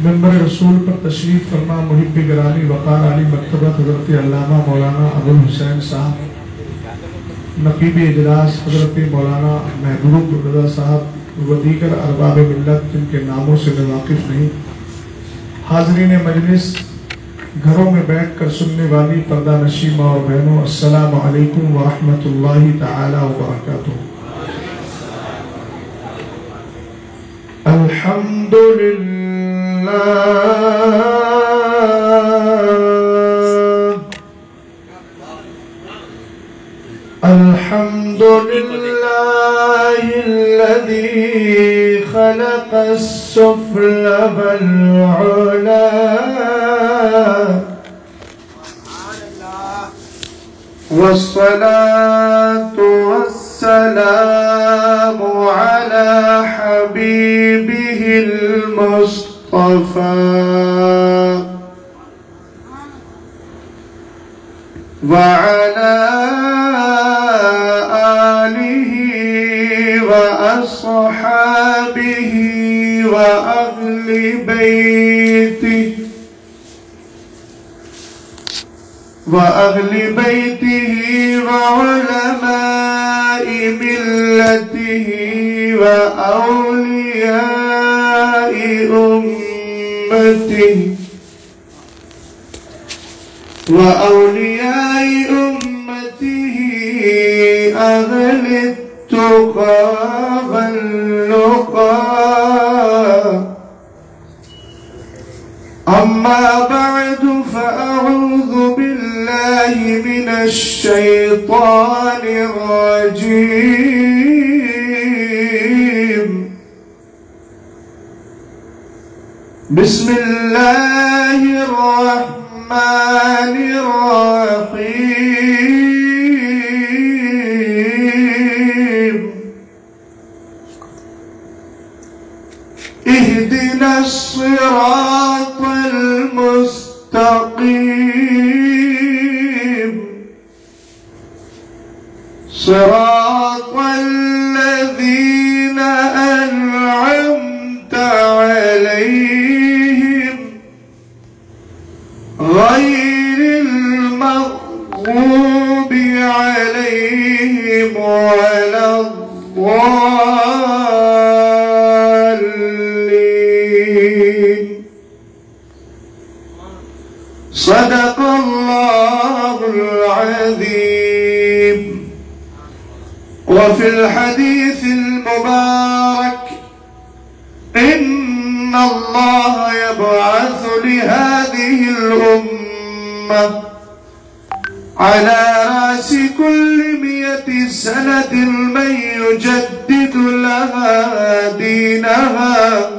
ممبر رسول پر تشریف فرما، محب گرامی وقار علی مکتبہ حضرت علامہ مولانا ابو الحسین صاحب، نقیب اجلاس حضرت مولانا محبوب رضا صاحب و دیگر ارباب ملت، جن کے ناموں سے میں واقف نہیں۔ حاضرین مجلس، گھروں میں بیٹھ کر سننے والی پردہ نشیمہ اور بہنوں، السلام علیکم ورحمۃ اللہ تعالی وبرکاتہ۔ الحمد لله الحمد لله الذي خلق السفل والعلا والصلاة والسلام على حبيبه المصطفى وعلى آله وأصحابه وأهل بيته وأهل بيته وعلماء ملته وأولياء أمته وأولياء أمته أهل التقى واللقى. أما بعد فأعوذ بالله من الشيطان الرجيم. بسم الله الرحمن الرحيم اهدنا الصراط المستقيم صراط الذين الضالين. صدق الله العظيم. وفي الحديث المبارك إن الله يبعث لهذه الأمة على رأس كل مئة سنة من يجدد لها دينها.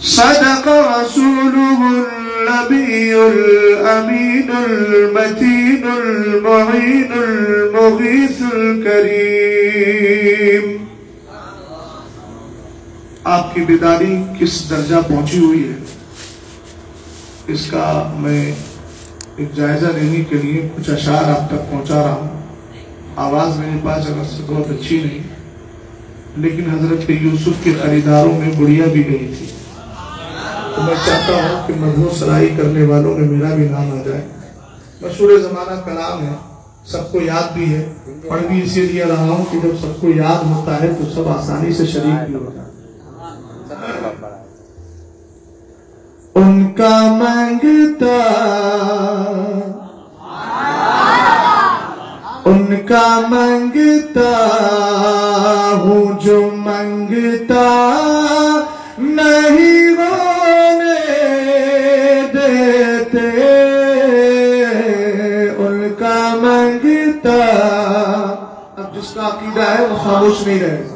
صدق رسوله النبي الأمين المتين المعين المغيث الكريم. آپ کی بیداری کس درجہ پہنچی ہوئی ہے؟ اس کا میں ایک جائزہ لینے کے لیے کچھ اشعار آپ تک پہنچا رہا ہوں۔ آواز میرے پاس اگر سے بہت اچھی نہیں، لیکن حضرت یوسف کے خریداروں میں بڑھیا بھی گئی تھی۔ تو میں چاہتا ہوں کہ مضمون سرائی کرنے والوں میں میرا بھی نام آ جائے۔ مشہور زمانہ کلام ہے، سب کو یاد بھی ہے۔ پڑھ بھی اسی لیے رہا ہوں کہ جب سب کو یاد ہوتا ہے تو سب آسانی سے شریک بھی ہوتا ہے ان کا مانگتا ان کا منگتا ہوں جو منگتا نہیں ہونے دیتے ان کا منگتا اب جس کا عقیدہ ہے وہ خاموش نہیں رہے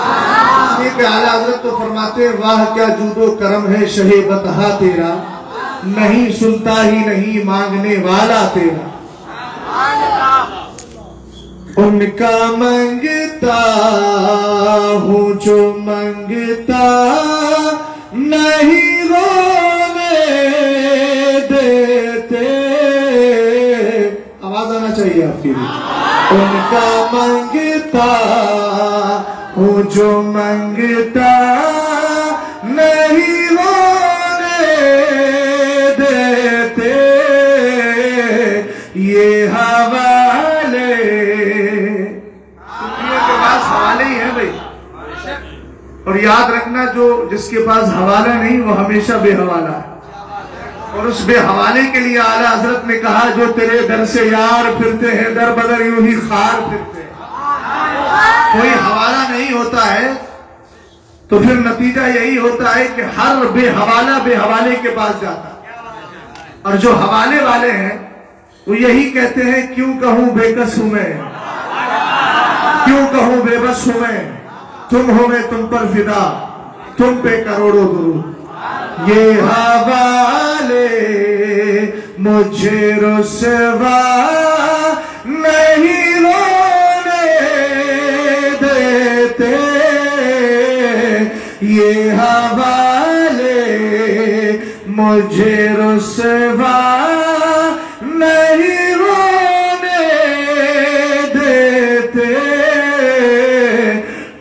گا اس اعلیٰ حضرت تو فرماتے ہیں، واہ، کیا جود و کرم ہے شہ بتہا تیرا۔ نہیں سنتا ہی نہیں مانگنے والا تیرا۔ ان کا منگتا ہوں جو منگتا نہیں ہونے دیتے۔ آواز آنا چاہیے آپ کی۔ ان کا منگتا جو منگتا نہیں ہونے دیتے، یہ حوالے۔ کے پاس حوالے ہی ہیں بھائی۔ اور یاد رکھنا جو جس کے پاس حوالہ نہیں، وہ ہمیشہ بے حوالہ ہے۔ اور اس بے حوالے کے لیے آلہ حضرت نے کہا، جو تیرے در سے یار پھرتے ہیں، در بدر یوں ہی خار پھرتے ہیں۔ کوئی حوالہ نہیں ہوتا ہے، تو پھر نتیجہ یہی ہوتا ہے کہ ہر بے حوالہ بے حوالے کے پاس جاتا اور جو حوالے والے ہیں، وہ یہی کہتے ہیں، کیوں کہوں بے کس ہوں میں؟ کیوں کہوں بے بس ہوں میں؟ تم ہو میں تم پر فدا، تم پہ کروڑوں درود۔ یہ حوالے مجھے رسوا نہیں یہ حوالے مجھے رسوا نہیں رونے دیتے۔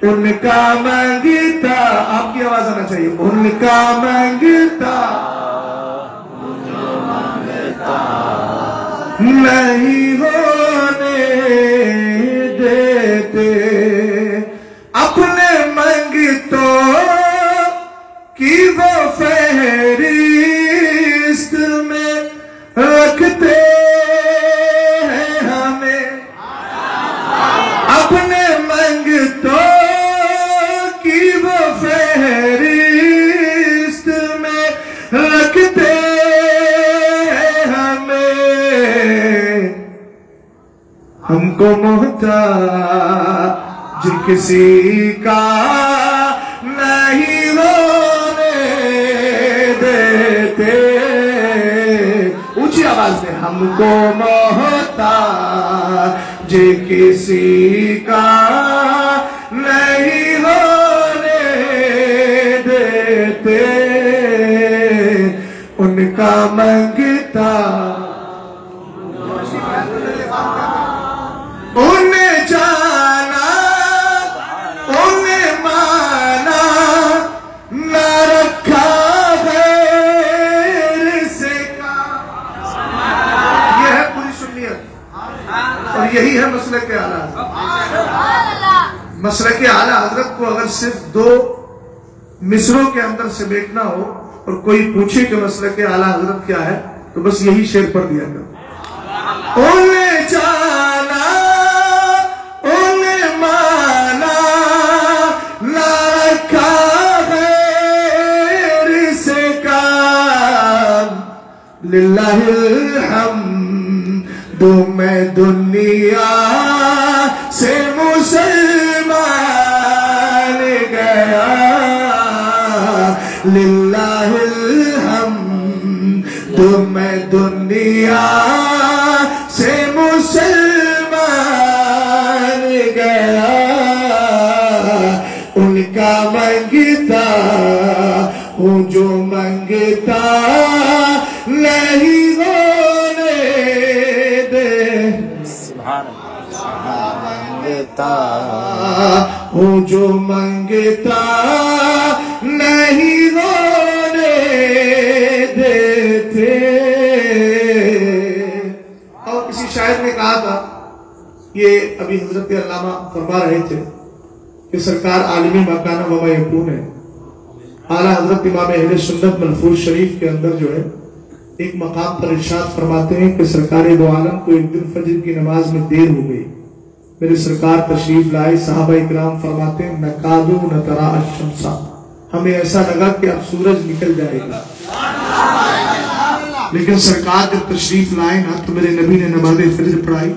ان کا منگتا آپ کی آواز آنا چاہیے۔ ان کا منگتا فہرست میں رکھتے ہیں ہمیں۔ اپنے منگتوں کی وہ فہرست میں رکھتے ہیں ہمیں۔ ہم کو محتاج کسی کا ہم کو محتاج کسی کا نہیں ہونے دیتے ان کا منگتا مسئلہ کے اعلیٰ حضرت کو اگر صرف دو مصروں کے اندر سے ہو اور کوئی پوچھے کہ مسئلہ کے اعلیٰ حضرت کیا ہے، تو بس یہی شعر پڑھ دیا کر انہیں جانا انہیں مانا نہ رکھا سے کام۔ للہ الحمد، میں دنیا سے مسلمان گیا للہ الحمد میں دنیا سے مسلمان گیا۔ ان کا منگتا ہوں جو منگتا نہیں ہونے دے۔ ہوں جو منگتا ابھی حضرت علامہ فرما رہے تھے کہ سرکار عالمی مکانہ وما یکون ہے۔ اعلیٰ حضرت امام اہل سنت منفور شریف کے اندر جو ہے، ایک مقام پر ارشاد فرماتے ہیں کہ سرکار دو عالم کو ایک دن فجر کی نماز میں دیر ہو گئی۔ میرے سرکار تشریف لائے، صحابہ اکرام فرماتے ہیں، نہ کادو، نہ ترا الشمسا ہمیں ایسا لگا کہ اب سورج نکل جائے گا۔ لیکن سرکار جب تشریف لائے نا تو میرے نبی نے نماز فجر پڑھائی۔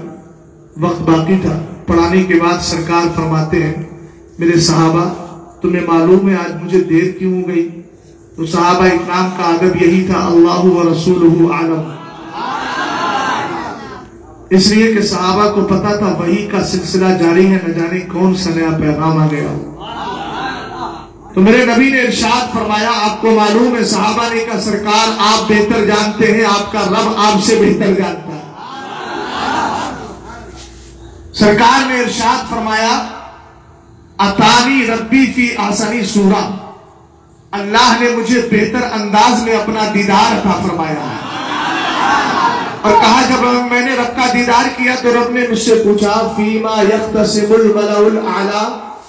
وقت باقی تھا۔ پڑھانے کے بعد سرکار فرماتے ہیں، میرے صحابہ، تمہیں معلوم ہے آج مجھے دیر کیوں ہو گئی؟ تو صحابہ اکرام کا ادب یہی تھا، اللہ و رسول عالم اس لیے کہ صحابہ کو پتا تھا وہی کا سلسلہ جاری ہے، نہ جانے کون سا نیا پیغام آ گیا۔ تو میرے نبی نے ارشاد فرمایا، آپ کو معلوم ہے، صحابہ نے کہا، سرکار آپ بہتر جانتے ہیں، آپ کا رب آپ سے بہتر جانتا ہے۔ سرکار نے ارشاد فرمایا، اتانی ربی فی آسانی سورہ۔ اللہ نے مجھے بہتر انداز میں اپنا دیدار عطا فرمایا۔ ہے اور کہا، جب میں نے رب کا دیدار کیا تو رب نے مجھ سے پوچھا، فیما یختصم الملأ الاعلی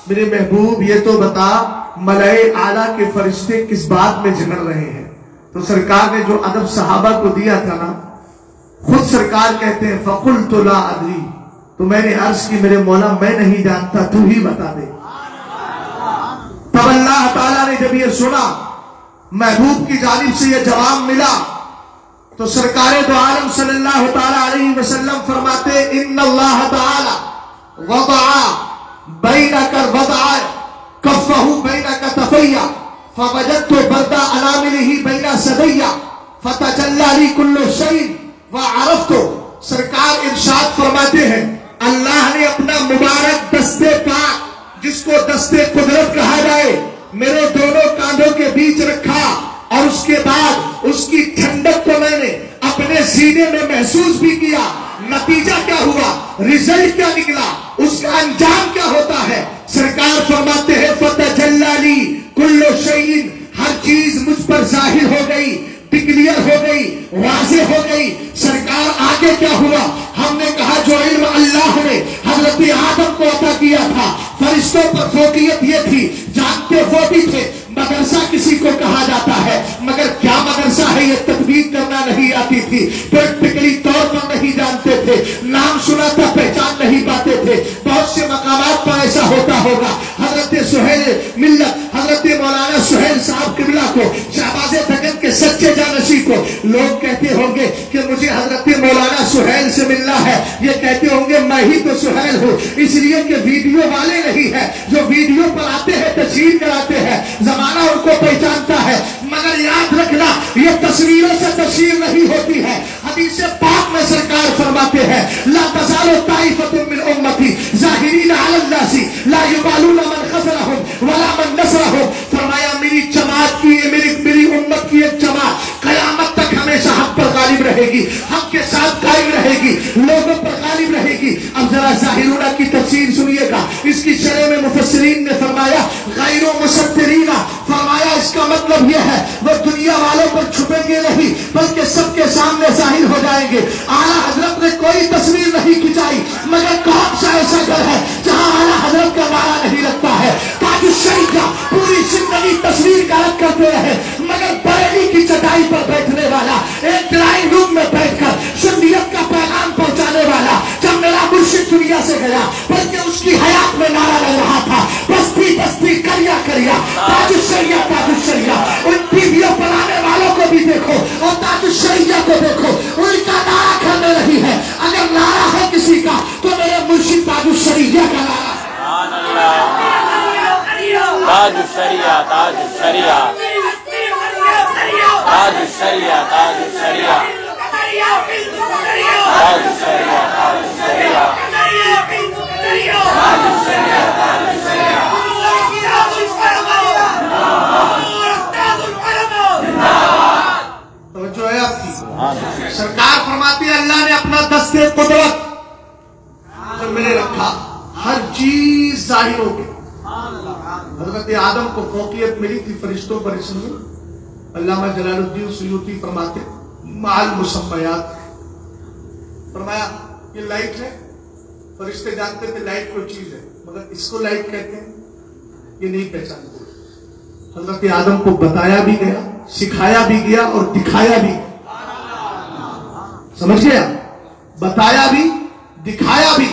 میرے محبوب، یہ تو بتا ملئے اعلیٰ کے فرشتے کس بات میں جھگڑ رہے ہیں؟ تو سرکار نے جو ادب صحابہ کو دیا تھا نا، خود سرکار کہتے ہیں فقل تو لا ادری۔ تو میں نے عرض کی، میرے مولا، میں نہیں جانتا، تو ہی بتا دے۔ تب اللہ تعالیٰ نے جب یہ سنا، محبوب کی جانب سے یہ جواب ملا، تو سرکار دو عالم صلی اللہ تعالیٰ علیہ وسلم فرماتے، ان اللہ تعالی وضع بینک وضع کفہو بینک تفیہ، فوجدت بردا اناملہ بین صدیہ فتجلہ لی کل شئین وعرفتو سرکار ارشاد فرماتے ہیں اللہ نے اپنا مبارک دستے پاک جس کو دستے قدرت کہا جائے، میرے دونوں کاندھوں کے بیچ رکھا اور اس کے بعد اس کی ٹھنڈک کو میں نے اپنے سینے میں محسوس بھی کیا۔ نتیجہ کیا ہوا؟ ریزلٹ کیا نکلا؟ اس کا انجام کیا ہوتا ہے؟ سرکار فرماتے ہیں، فتح جلالی کلو شعین ہر چیز مجھ پر ظاہر ہو گئی۔ ڈکلیئر ہو گئی، واضح ہو گئی، سرکار آگے کیا ہوا؟ ہم نے کہا جو علم اللہ نے حضرت آدم کو عطا کیا تھا، فرشتوں پر فوقیت یہ تھی جانتے وہ بھی تھے۔ مدرسہ کسی کو کہا جاتا ہے، مگر کیا مدرسہ ہے؟ یہ تدبیر کرنا نہیں آتی تھی۔ پریکٹیکلی طور پر نہیں جانتے تھے۔ نام سنا تھا، پہچان نہیں پاتے تھے۔ بہت سے مقامات پر ایسا ہوتا ہوگا۔ حضرت سہیل ملت، حضرت مولانا سہیل صاحب قبلہ کو، شہباز تگن کے سچے جانشی کو۔ لوگ کہتے ہوں گے کہ مجھے حضرت مولانا سہیل سے ملنا ہے۔ یہ کہتے ہوں گے، میں ہی تو سہیل ہوں۔ اس لیے کہ ویڈیو والے نہیں ہے جو ویڈیو پر آتے ہیں، تشہیر کراتے ہیں۔ زمانہ ان کو پہچانتا ہے، مگر یاد رکھنا، یہ تصویروں سے تشہیر نہیں ہوتی ہے۔ حدیث پاک میں سرکار فرماتے ہیں، لا تزال طائفۃ من امتی ظاہرین علی الناس، لا یبالون من خسرهم ولا من نصرهم۔ فرمایا، میری جماعت کی یہ میری میری امت کی ایک جماعت قیامت تک ہمیشہ حق پر غالب رہے گی، حق کے ساتھ قائم رہے گی، لوگوں پر غالب رہے گی۔ اب ذرا ظاہرونہ کی تفسیر سنیے گا۔ اس کی شرح میں مفسرین نے فرمایا، غیر و مسترین فرمایا اس کا مطلب یہ ہے وہ دنیا والوں پر چھپیں گے نہیں بلکہ سب کے سامنے ظاہر ہو جائیں گے۔ اعلیٰ حضرت نے کوئی تصویر نہیں کھچائی مگر کون سا ایسا گھر ہے جہاں اعلیٰ حضرت کا نعرہ نہیں لگتا ہے۔ تاکہ شریکہ پوری زندگی تصویر کا رکھ کرتے رہے مگر بریلی کی چٹائی پر بیٹھنے والا ایک ڈرائنگ روم میں بیٹھ کر سنیت کا پیغام پہنچانے والا جب میرا مرشد دنیا سے گیا بلکہ اس کی حیات میں نعرہ لگ رہا تھا۔ بستی بستی کریا کریا۔ تاج شریعہ تاج شریعہ ان ٹیویوں پر آنے والوں کو بھی دیکھو اور تاج شریعہ کو دیکھو ان کا نعرہ کرنے رہی ہے اگر نعرہ ہے کسی کا تو میرے مرشد تاج شریعہ کا نعرہ ہے تاج الشریعہ تاج الشریعہ تاج الشریعہ تاج الشریعہ تاج الشریعہ تاج الشریعہ توجہ ہے آپ کی سرکار فرماتی ہے، اللہ نے اپنا دستے قدرت جو میرے رکھا۔ ہر چیز ظاہر ہو گئی۔ حضرت آدم کو فوقیت ملی تھی، فرشتوں پر اس میں علامہ جلال الدین سیوتی فرماتے مال مسمیات فرمایا، یہ لائٹ ہے۔ فرشتے جانتے تھے لائٹ کوئی چیز ہے، مگر اس کو لائٹ کہتے ہیں، یہ نہیں پہچانتے۔ حضرت آدم کو بتایا بھی گیا، سکھایا بھی گیا اور دکھایا بھی سمجھ گیا بتایا بھی، دکھایا بھی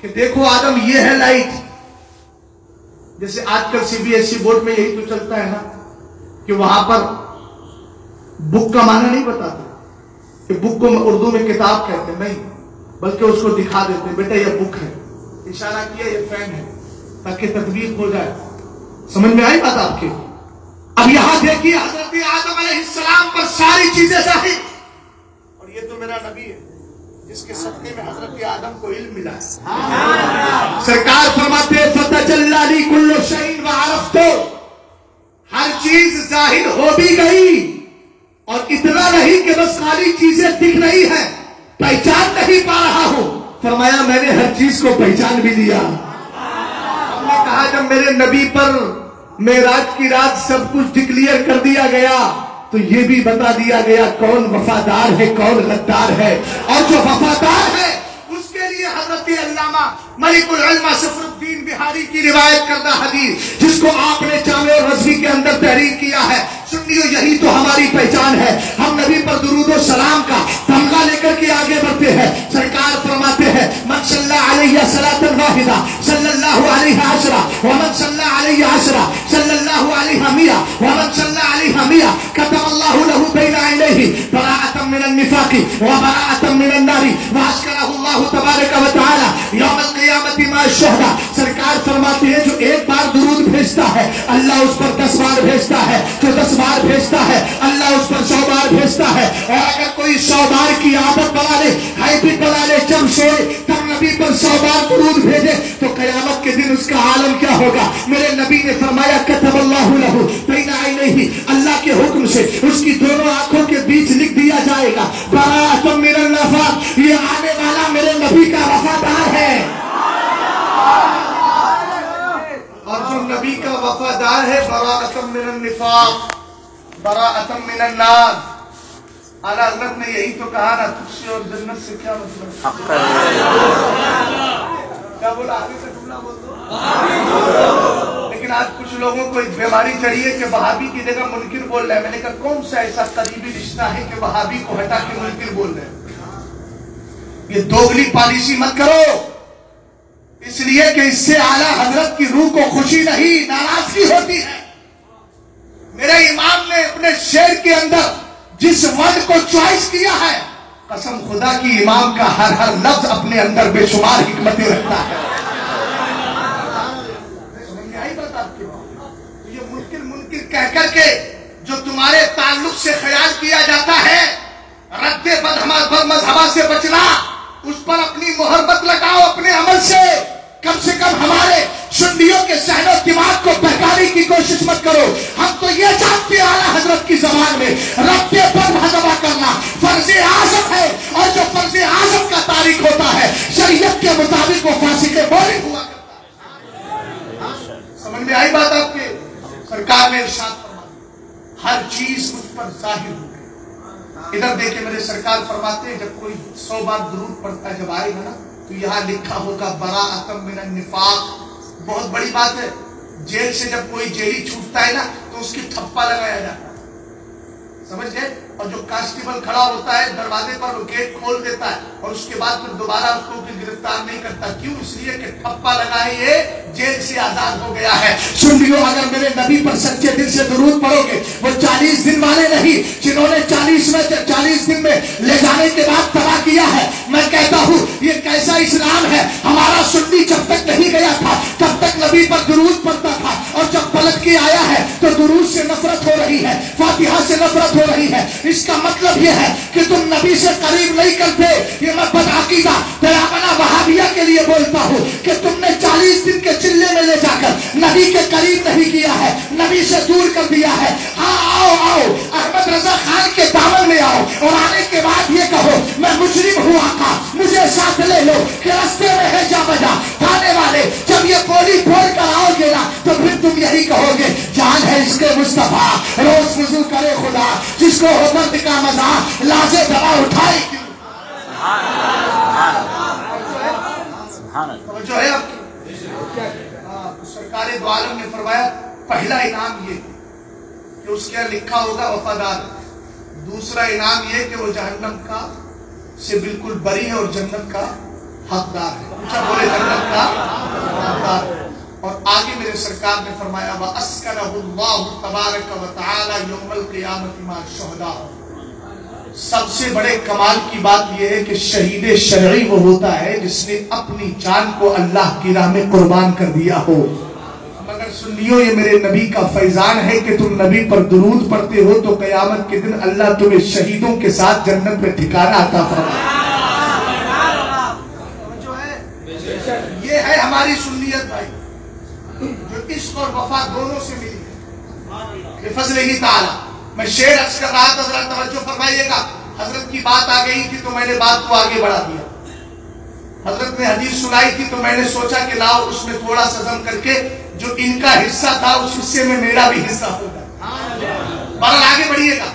کہ دیکھو آدم یہ ہے لائٹ۔ جیسے آج کل C B S C board میں یہی تو چلتا ہے نا، کہ وہاں پر بک کا معنی نہیں بتاتے۔ کہ بک کو اردو میں کتاب کہتے ہیں، نہیں، بلکہ اس کو دکھا دیتے ہیں، بیٹا یہ بک ہے۔ اشارہ کیا، یہ فین ہے، تاکہ تدبیر ہو جائے۔ سمجھ میں آئی بات آپ کے اب یہاں دیکھیے حضرت آدم علیہ السلام پر ساری چیزیں ظاہر۔ یہ تو میرا نبی ہے، جس کے صدقے میں حضرت آدم کو علم ملا۔ ہے سرکار فرماتے فتح جلالی کلو شہین و عرف ہر چیز ظاہر ہو بھی گئی اور اتنا نہیں کہ بس خالی چیزیں دکھ رہی ہیں۔ پہچان نہیں پا رہا ہوں۔ فرمایا، میں نے ہر چیز کو پہچان بھی لیا۔ ہم نے کہا، جب میرے نبی پر میراج کی رات سب کچھ ڈکلیئر کر دیا گیا تو یہ بھی بتا دیا گیا کون وفادار ہے، کون غدار ہے۔ اور جو وفادار ہے، اس کے لیے حضرت علامہ ملک العلمہ سفر الدین بہاری کی روایت کردہ حدیث، جس کو آپ نے جامع کے اندر تحریر کیا ہے۔ سنیو یہی تو ہماری پہچان ہے۔ ہم نبی پر درود و سلام کا تمغہ لے کر کے آگے بڑھتے ہیں۔ سرکار فرماتے ہیں، من صلی اللہ علیہ صلاة واحدہ صلی اللہ علیہ عشرہ ومن صلی اللہ علیہ عشرہ صلی اللہ علیہ میہ ومن صلی اللہ علیہ میہ کتب اللہ له بین عینیہ براءة من النفاق وبراءة من النار واسکرہ اللہ تبارک و تعالی یوم القیامت ما الشہدہ سرکار فرماتے ہیں، جو ایک بار درود بھیجتا ہے، اللہ اس پر دس بار بھیجتا ہے، جو دس بار بھیجتا ہے، اللہ اس پر سو بار بھیجتا ہے۔ اور اگر کوئی سو بار کی عادت بنا لے ہیبٹ بنا لے جب سوئے تب نبی پر سو بار درود بھیجے، تو قیامت کے دن اس کا عالم کیا ہوگا؟ میرے نبی نے فرمایا، کتب اللہ لہو، بین عینیہ، اللہ کے حکم سے اس کی دونوں آنکھوں کے بیچ لکھ دیا جائے گا۔ براءۃ من النفاق، یہ آنے والا میرے نبی کا وفادار ہے۔ اور جو نبی کا وفادار ہے براءۃ من النفاق۔ براءۃ من النار. اعلیٰ حضرت نے یہی تو کہا نا تجھ سے اور جنت سے کیا مطلب کیا بولا آگے سے جملہ بول دو. لیکن آج کچھ لوگوں کو ایک بیماری چڑھی ہے کہ وہابی کی جگہ منکر بول رہے ہیں میں نے کہا کون سا ایسا قریبی رشتہ ہے کہ وہابی کو ہٹا کے منکر بول رہے ہیں یہ دوگلی پالیسی مت کرو. اس لیے کہ اس سے اعلیٰ حضرت کی روح کو خوشی نہیں ناراضگی ہوتی ہے. میرے امام نے اپنے شعر کے اندر جس ورڈ کو چوائس کیا ہے، قسم خدا کی امام کا ہر ہر لفظ اپنے اندر بے شمار حکمتیں رکھتا ہے۔ یہ منکر منکر کہہ کر کے جو تمہارے تعلق سے خیال کیا جاتا ہے، رد بد مذہبہ سے بچنا، اس پر اپنی محبت لگاؤ اپنے عمل سے۔ کم سے کم ہمارے سنڈیوں کے سہن و دماغ کو بہکانے کی کوشش مت کرو۔ ہم تو یہ جانتے ہیں اعلیٰ حضرت کی زبان میں، رب پر مذہبہ کرنا فرض اعظم ہے اور جو فرض اعظم کا تاریخ ہوتا ہے، شریعت کے مطابق وہ پھانسی کے بولی ہوا کرتا سمجھ میں آئی بات آپ کے؟ سرکار نے ارشاد فرمایا، ہر چیز مجھ پر ظاہر ہو گئی۔ ادھر دیکھیں میرے سرکار فرماتے ہیں، جب کوئی سو بار درود پڑھتا ہے، جب آئے گا نا تو یہاں لکھا ہوگا بڑا برا من النفاق۔ بہت بڑی بات ہے، جیل سے جب کوئی جیلی چھوٹتا ہے نا، تو اس کی تھپا لگایا جاتا ہے۔ سمجھ گئے؟ اور جو کانسٹیبل کھڑا ہوتا ہے، دروازے پر وہ گیٹ کھول دیتا ہے اور اس کے بعد پھر دوبارہ اس کو گرفتار نہیں کرتا۔ کیوں؟ اس لیے کہ ٹھپا لگا ہے یہ جیل سے آزاد ہو گیا ہے۔ سن سنیو اگر میرے نبی پر سچے دل سے درود پڑھو گے، وہ چالیس دن والے نہیں، جنہوں نے چالیس میں چالیس دن میں لے جانے کے بعد تباہ کیا ہے، میں کہتا ہوں، یہ کیسا اسلام ہے؟ ہمارا سنی جب تک نہیں گیا تھا، تب تک نبی پر درود پڑتا تھا۔ اور جب پلٹ کے آیا ہے، تو درود سے نفرت ہو رہی ہے، فاتحہ سے نفرت ہو رہی ہے۔ اس کا مطلب یہ ہے کہ تم نبی سے قریب نہیں کرتے، یہ میں بدعقیدہ تیرابنا وہابیہ کے لیے بولتا ہوں کہ تم نے چالیس دن کے چلے میں لے جا کر نبی کے قریب نہیں کیا ہے، نبی سے دور کر دیا ہے۔ ہاں آؤ آؤ، احمد رضا خان کے دامن میں آؤ اور آنے کے بعد یہ کہو، میں مجرم ہوں آقا، مجھے ساتھ لے لو کہ رستے میں ہے جا بجا۔ آنے والے، جب یہ بولی بول کر آؤ گے نا، تو پھر تم یہی کہو گے، جان ہے اس کے مصطفیٰ، روز وضو کرے خدا، جس کو ہو مرد کا مزہ لازے دبا اٹھائے جو ہے سرکار دو عالم نے فرمایا، پہلا انعام یہ کہ اس کے لکھا ہوگا وفادار۔ دوسرا انعام یہ کہ وہ جہنم کا سے بالکل بری ہے اور جنت کا حقدار ہے۔ اونچا بولے جنت کا حقدار ہے۔ اور آگے میرے سرکار نے فرمایا، وَأَسْكَنَهُ اللَّهُ تَبَارَكَ وَتَعَالَى يَوْمَ الْقِيَامَةِ مَا الشُّهَدَاءِ. سب سے بڑے کمال کی بات یہ ہے کہ شہید شرعی وہ ہوتا ہے جس نے اپنی جان کو اللہ کی راہ میں قربان کر دیا ہو۔ مگر سنیو، یہ میرے نبی کا فیضان ہے کہ تم نبی پر درود پڑھتے ہو تو قیامت کے دن اللہ تمہیں شہیدوں کے ساتھ جنت میں ٹھکانہ عطا فرمائے۔ یہ ہے ہماری سنیت بھائی جو عشق اور وفا دونوں سے ملی ہے۔ بفضل ہی تعالی۔ میں شعر عرض کر رہا تھا، ذرا توجہ فرمائیے گا۔ حضرت کی بات آ گئی تھی تو میں نے بات کو آگے بڑھا دیا۔ حضرت نے حدیث سنائی تھی تو میں نے سوچا کہ لاؤ اس میں تھوڑا سزم کر کے جو ان کا حصہ تھا، اس حصے میں میرا بھی حصہ ہوگا۔ بہرحال آگے بڑھیے گا۔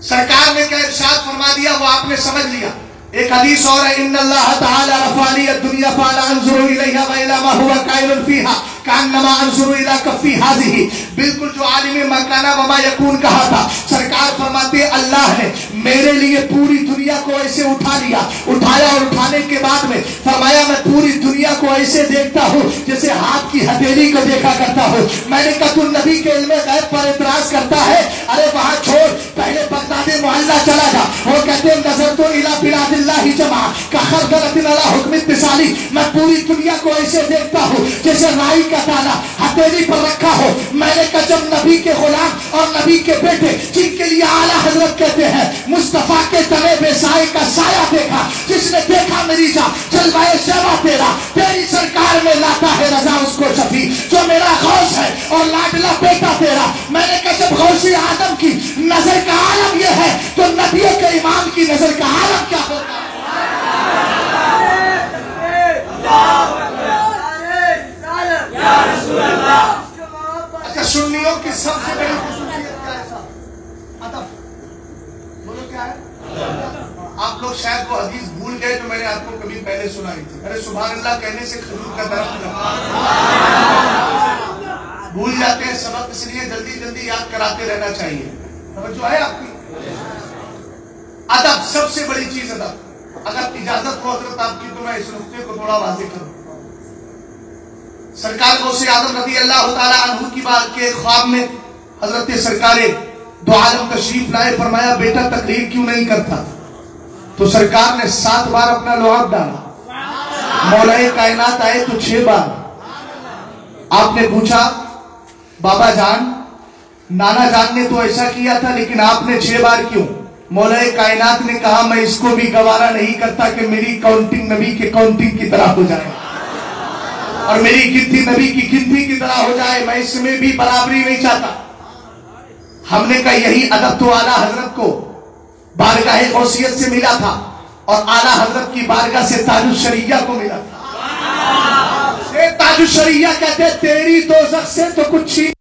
سرکار نے کیا ارشاد فرما دیا، وہ آپ نے سمجھ لیا۔ ایک حدیث اور ہے، ان اللہ تعالی رفانی الدنیا فالا انظر الیہا و الی ما هو قائل فیہا، کانما انظر الی کفی هذه بالکل جو عالم مکانہ وما یکون کہا تھا، سرکار فرماتے اللہ نے میرے لیے پوری دنیا کو ایسے اٹھا لیا۔ اٹھایا اور اٹھانے کے بعد میں فرمایا، میں پوری دنیا کو ایسے دیکھتا ہوں جیسے ہاتھ کی ہتھیلی کو دیکھا کرتا ہوں۔ میں نے کہا، تو نبی کے علم غیب پر اعتراض کرتا ہے۔ ارے، وہاں چھوڑ، پہلے بغداد محلہ چلا جا۔ وہ کہتے ہیں نظر تو الہ بلاد اللہ جمع کا خرد اللہ حکم اتصالی۔ میں پوری دنیا کو ایسے دیکھتا ہوں جیسے رائی کا دانا ہتھیلی پر رکھا ہو۔ میں نے کہا، جب نبی کے غلام اور نبی کے بیٹے، جن کے لیے اعلیٰ حضرت کہتے ہیں مصطفیٰ کے تلے بے سائے کا سایہ دیکھا، جس نے دیکھا میری جا جلوائے شیوا تیرا، تیری سرکار میں لاتا ہے رضا اس کو شفی جو میرا غوث ہے اور لاڈلا بیٹا تیرا۔ میں نے کہا، جب غوثی آدم کی نظر کا عالم یہ ہے، تو نبیوں کے امام کی نظر کا عالم کیا ہوتا ہے؟ اچھا سنیوں کی سب سے بڑی خصوصیت کیا ہے؟ ادب۔ آپ لوگ شاید وہ حدیث بھول گئے جو میں نے آپ کو کبھی پہلے سنائی تھی۔ ارے سبحان اللہ کہنے سے کھجور کا درخت بھول جاتے ہیں سبق، اس لیے جلدی جلدی یاد کراتے رہنا چاہیے۔ توجہ ہے آپ کی؟ ادب سب سے بڑی چیز ادب۔ اگر اجازت ہو حضرت آپ کی تو میں اس نقطے کو تھوڑا واضح کروں۔ سرکار کو سے آدم رضی اللہ تعالی عنہ کی بات کے خواب میں حضرت سرکار دو عالم تشریف لائے، فرمایا، بیٹا، تقریر کیوں نہیں کرتا؟ تو سرکار نے سات بار اپنا لوہب ڈالا۔ مولا کائنات آئے تو چھ بار۔ آپ نے پوچھا، بابا جان، نانا جان نے تو ایسا کیا تھا، لیکن آپ نے چھ بار کیوں؟ مولا کائنات نے کہا، میں اس کو بھی گوارا نہیں کرتا کہ میری کاؤنٹنگ نبی کے کاؤنٹنگ کی طرح ہو جائے۔ اور میری گنتی نبی کی گنتی کی طرح ہو جائے، میں اس میں بھی برابری نہیں چاہتا۔ ہم نے کہا یہی ادب تو اعلیٰ حضرت کو بارگاہ غوثیت سے ملا تھا اور اعلیٰ حضرت کی بارگاہ سے تاج الشریعہ کو ملا تھا۔ تاج الشریعہ کہتے تیری دوزخ سے تو کچھ چھین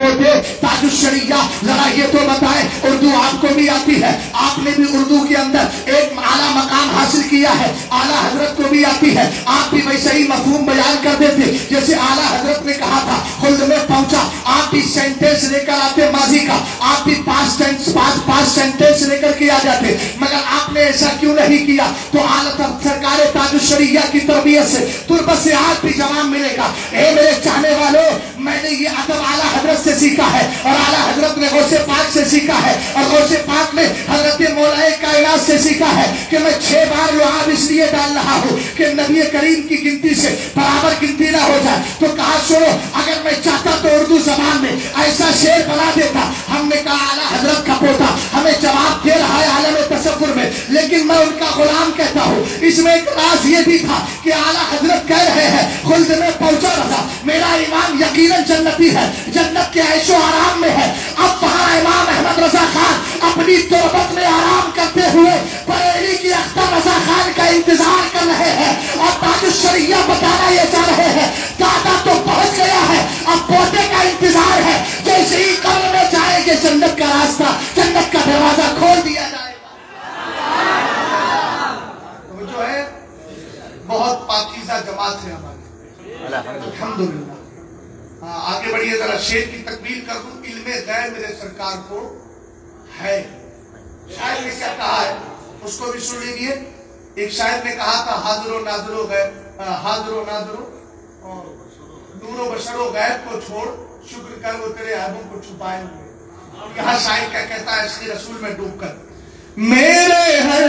تاج الشریعہ، ذرا یہ تو بتائیں، اردو آپ کو بھی آتی ہے. آپ نے بھی اردو کے اندر ایک اعلیٰ مقام حاصل کیا ہے، اعلیٰ حضرت کو بھی آتی ہے۔ آپ بھی ویسے ہی مفہوم بیان کر دیتے جیسے اعلیٰ حضرت نے کہا تھا، خلد میں پہنچا، آپ بھی سینٹینس لے کر آتے ماضی کا، آپ بھی پانچ ٹینس پانچ پانچ سینٹینس لے کر کے آ جاتے مگر آپ نے ایسا کیوں نہیں کیا؟ تو اعلیٰ سرکار تاج الشریعہ کی تربیت سے، تربت سے آج بھی جواب ملے گا۔ اے میرے چاہنے والوں میں نے یہ ادب اعلیٰ حضرت سے سیکھا ہے اور اعلیٰ حضرت نے غوث پاک سے سیکھا ہے اور غوث پاک نے حضرت مولا کائنات سے سیکھا ہے کہ میں چھ بار لعاب اس لیے ڈال رہا ہوں کہ نبی کریم کی گنتی سے برابر گنتی نہ ہو جائے۔ تو کہا، سنو، اگر میں چاہتا تو اردو زبان میں ایسا شعر بنا دیتا۔ ہم نے کہا، اعلیٰ حضرت کا پوتا۔ ہمیں جواب دے رہا ہے عالم تصور میں، لیکن میں ان کا غلام کہتا ہوں۔ اس میں ایک راز یہ بھی تھا کہ اعلیٰ حضرت کہہ رہے ہیں، خلد میں پہنچا رہا۔ میرا ایمان یقین یقیناً جنتی ہے جنت کے عیش و آرام میں ہے۔ اب وہاں امام احمد رضا خان اپنی تربت میں آرام کرتے ہوئے بریلی کی اختر رضا خان کا انتظار کر رہے ہیں۔ اور تاج الشریعہ بتانا یہ چاہ رہے ہیں دادا تو پہنچ گیا ہے اب پوتے کا انتظار ہے۔ جیسے ہی قبر میں جائے گے جنت کا راستہ جنت کا دروازہ کھول دیا جائے گا۔ جو ہے بہت پاکیزہ جماعت ہے ہماری۔ الحمدللہ۔ ہاں، آگے بڑھیے، ذرا شیر کی تکمیل کر دوں۔ علم غیر میرے سرکار کو ہے۔ شاعر نے کیا کہا ہے؟ اس کو بھی سن لیجیے ایک شاعر نے کہا تھا حاضر و ناظر و غیر حاضر و ناظر و نور و بشر و غیب کو چھوڑ، شکر کر وہ تیرے عیبوں کو چھپائے ہوئے۔ یہاں شاعر کیا کہتا ہے؟ اس کے رسول میں ڈوب کر۔ میرے ہر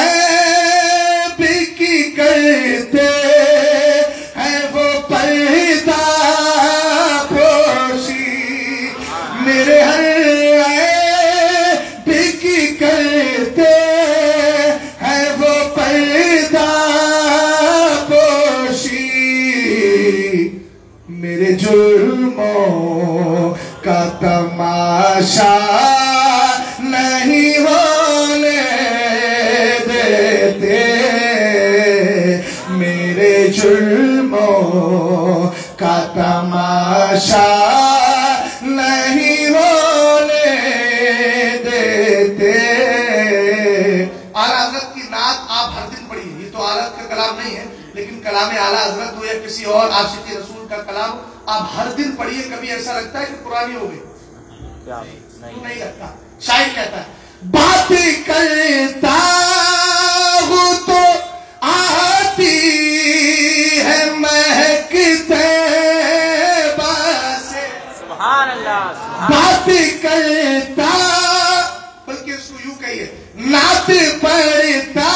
عیب کی کرتے پڑھیے کبھی ایسا لگتا ہے کہ پرانی ہو گئی۔ نہیں۔ لگتا؟ شاید کہتا ہے بات کرتا ہوں تو آتی ہے مہکتے سبحان اللہ بات کرتا بلکہ اس کو یوں کہیے نعت پڑھتا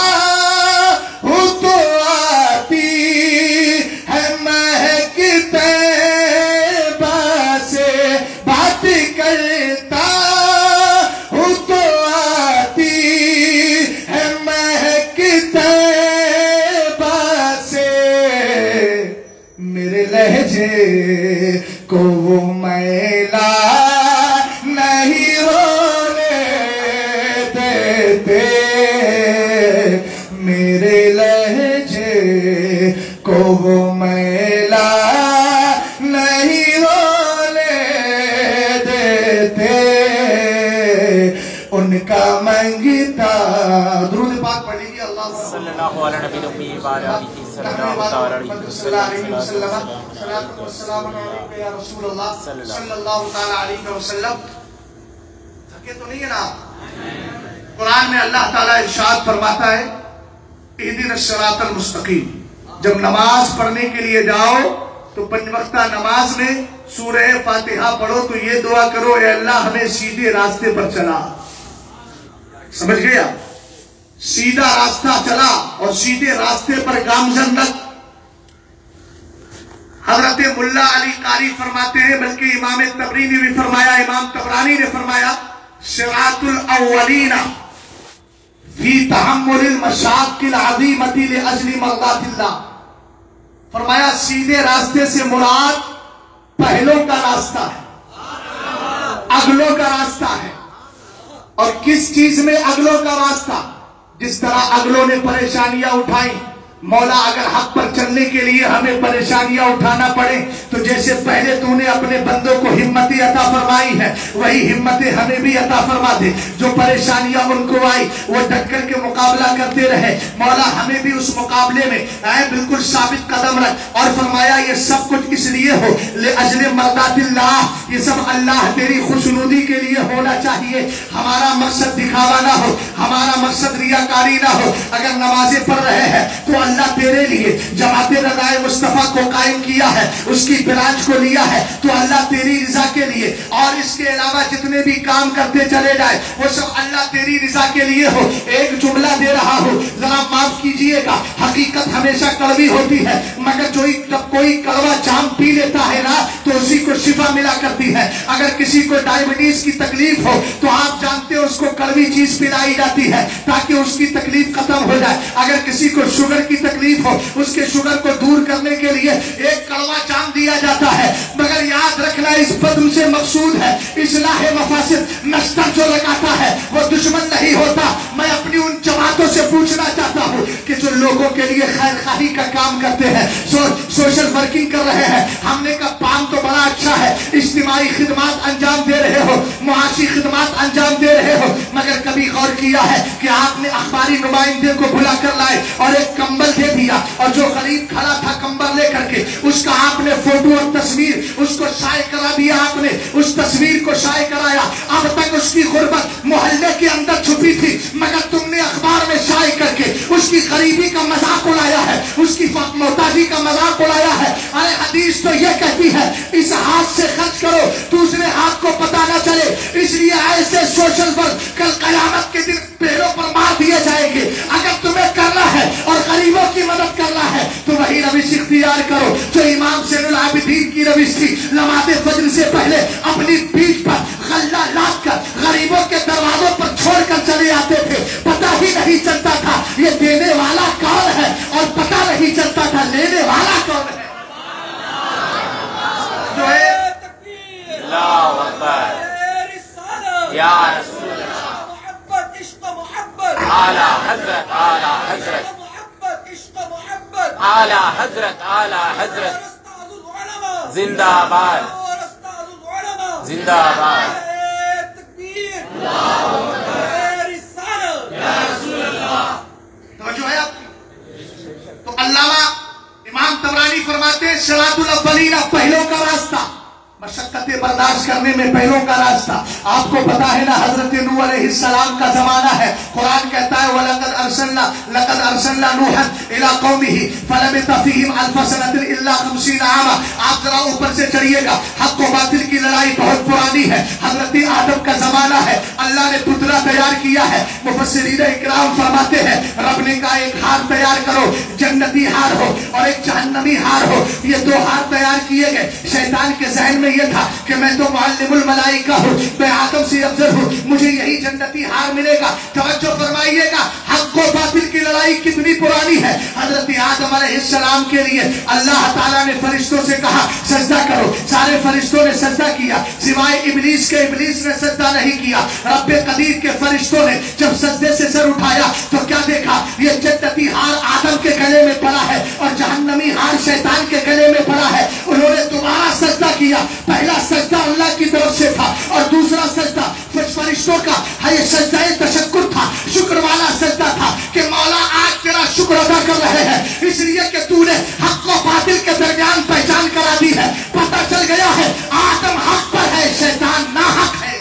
کو میلا نہیں ہونے دیتے۔ میرے لہجے کو میلا نہیں ہونے دیتے۔ ان کا منگتا۔ درود پاک پڑھ لیجیے اللہ صلی اللہ علیہ نبی صلی اللہ تعالی علیہ وسلم. صلی اللہ تعالی علیہ وسلم. تھکے تو نہیں ہے نا قرآن میں اللہ تعالیٰ ارشاد فرماتا ہے اہدنا الصراط المستقیم۔ جب نماز پڑھنے کے لیے جاؤ تو پنج وقتہ نماز میں سورہ فاتحہ پڑھو تو یہ دعا کرو اے اللہ ہمیں سیدھے راستے پر چلا۔ سمجھ گیا سیدھا راستہ چلا اور سیدھے راستے پر گامزن رکھ حضرت ملا علی قاری فرماتے ہیں، بلکہ امام تبری نے بھی فرمایا، امام تبرانی نے فرمایا سراط الاولین فی تحمل المشاق العظیمتی لعجل مرضات اللہ۔ فرمایا، سیدھے راستے سے مراد پہلوں کا راستہ ہے، اگلوں کا راستہ ہے۔ اور کس چیز میں اگلوں کا راستہ؟ جس طرح اگلوں نے پریشانیاں اٹھائیں مولا اگر حق پر چلنے کے لیے ہمیں پریشانیاں اٹھانا پڑے، تو جیسے پہلے تو نے اپنے بندوں کو ہمتی عطا فرمائی ہے وہی ہمتیں ہمیں بھی عطا فرما دے۔ جو پریشانیاں ان کو آئی وہ ڈٹ کر کے مقابلہ کرتے رہے۔ مولا ہمیں بھی اس مقابلے میں اے بالکل ثابت قدم رکھ اور فرمایا، یہ سب کچھ اس لیے ہو اجل مردات اللہ۔ یہ سب اللہ تیری خوشنودی کے لیے ہونا چاہیے۔ ہمارا مقصد دکھاوا نہ ہو، ہمارا مقصد ریاکاری نہ ہو۔ اگر نمازیں پڑھ رہے ہیں، تو اللہ تیرے لیے جماعت رضائے مصطفیٰ کو قائم کیا ہے، اس کی برانچ کو لیا ہے، تو اللہ تیری رضا کے لیے اور اس کے علاوہ جتنے بھی کام کرتے چلے جائے، وہ سب اللہ تیری رضا کے لیے ہو۔ ایک جملہ دے رہا ہو ذرا معاف کیجیے گا۔ حقیقت ہمیشہ کڑوی ہوتی ہے، مگر جو جب کوئی کڑوا جام پی لیتا ہے نا، تو اسی کو شفا ملا کرتی ہے۔ اگر کسی کو ڈائبٹیز کی تکلیف ہو، تو آپ جانتے ہو اس کو کڑوی چیز پلائی جاتی ہے تاکہ اس کی تکلیف ختم ہو جائے۔ اگر کسی کو شوگر کی تکلیف ہو، اس کے شوگر کو دور کرنے کے لیے ایک کڑوا جام دیا جاتا ہے۔ مگر یاد رکھنا، اس بدم سے مقصود ہے۔ اصلاح مفاسد نشتہ جو لگاتا ہے، وہ دشمن نہیں ہوتا۔ میں اپنی ان جماعتوں سے پوچھنا چاہتا ہوں کہ جو لوگوں کے لیے خیر خواہی کا کام کرتے ہیں سو سوشل ورکنگ کر رہے ہیں۔ ہم نے کہا پام تو بڑا اچھا ہے۔ اجتماعی خدمات انجام دے رہے ہو، معاشی خدمات انجام دے رہے ہو۔ مگر کبھی غور کیا ہے کہ آپ نے اخباری نمائندے کو بلا کر لائے اور ایک کمبل دے دیا اور جو غریب کھڑا تھا کمبل لے کر کے، اس کا آپ نے فوٹو اور تصویر، اس کو شائع کرا دیا آپ نے، اس تصویر کو شائع کرایا۔ اب تک اس کی غربت محلے کے اندر چھپی تھی، مگر تم نے اخبار میں شائع کر کے اس کی غریبی کا مذاق اڑایا ہے، اس کی محتاجی کا مذاق اڑایا ہے۔ ارے حدیث تو یہ کہتی ہے، اس ہاتھ سے خرچ کرو، دوسرے ہاتھ کو پتا نہ چلے۔ اس لیے ایسے سوشل ورک کل قیامت کے دن پیڑوں پر مار دیے جائیں گے۔ اگر تمہیں کرنا ہے اور غریبوں کی مدد کرنا ہے تو وہی روش اختیار کرو جو امام سین العابدین کی روش تھی۔ نماز فجر سے پہلے اپنی پیٹ پر غلہ لاد کر غریبوں کے دروازوں پر چھوڑ کر چلے آتے تھے۔ پتہ ہی نہیں چلتا تھا یہ دینے والا کون ہے اور پتہ نہیں چلتا تھا لینے والا کون ہے۔ جو ہے اللہ اکبر۔ عشق محبت اعلی حضرت اعلی حضرت۔ زندہ آباد۔ زندہ آباد۔ تکبیر۔ توجہ ہے تو علامہ امام تبرانی فرماتے ہیں شراط الاولین پہلوں کا راستہ۔ مشقتیں برداشت کرنے میں پہلوں کا راستہ آپ کو پتا ہے نا، حضرت نو علیہ السلام کا زمانہ ہے۔ قرآن کہتا ہے، وَلَقَدْ أَرْسَلْنَا لَقَدْ أَرْسَلْنَا نُوحًا إِلَىٰ قَوْمِهِ فَلَمِ فِيهِمْ أَلْفَ سَنَةٍ إِلَّا خَمْسِينَ عَامًا۔ آپ ذرا اوپر سے چڑھیے گا۔ حق و باطل کی لڑائی بہت پرانی ہے۔ حضرت آدم کا زمانہ ہے۔ اللہ نے پتلا تیار کیا ہے۔ مفسرین اکرام فرماتے ہیں، رب نے کہا، ایک ہار تیار کرو، جنتی ہار ہو اور ایک جہنمی ہار ہو۔ یہ دو ہار تیار کیے گئے۔ شیطان کے ذہن میں میں یہ تھا کہ میں تو معلم الملائکہ ہوں، میں آدم سے افضل ہوں، مجھے یہی جنتی ہار ملے گا۔ توجہ فرمائیے گا، حق و باطل کی لڑائی کتنی پرانی ہے؟ حضرت آدم علیہ السلام کے لیے اللہ تعالیٰ نے فرشتوں سے کہا، سجدہ کرو۔ سارے فرشتوں نے سجدہ کیا، سوائے ابلیس کے، ابلیس نے سجدہ نہیں کیا۔ رب قدیر کے فرشتوں نے جب سجدے سے سر اٹھایا تو کیا دیکھا؟ یہ جنتی ہار آدم کے گلے میں پڑا ہے اور جہنمی ہار شیطان کے گلے میں پڑا ہے۔ انہوں نے دوبارہ سجدہ کیا۔ پہلا سجدہ اللہ کی طرف سے تھا اور دوسرا سجدہ فرشتوں کا ہاں، یہ سجدہ تشکر تھا، شکر والا سجدہ تھا کہ مولا آج تیرا شکر ادا کر رہے ہیں۔ اس لیے کہ تو نے حق و باطل کے درمیان پہچان کرا دی ہے۔ پتہ چل گیا ہے، آدم حق پر ہے، شیطان ناحق ہے۔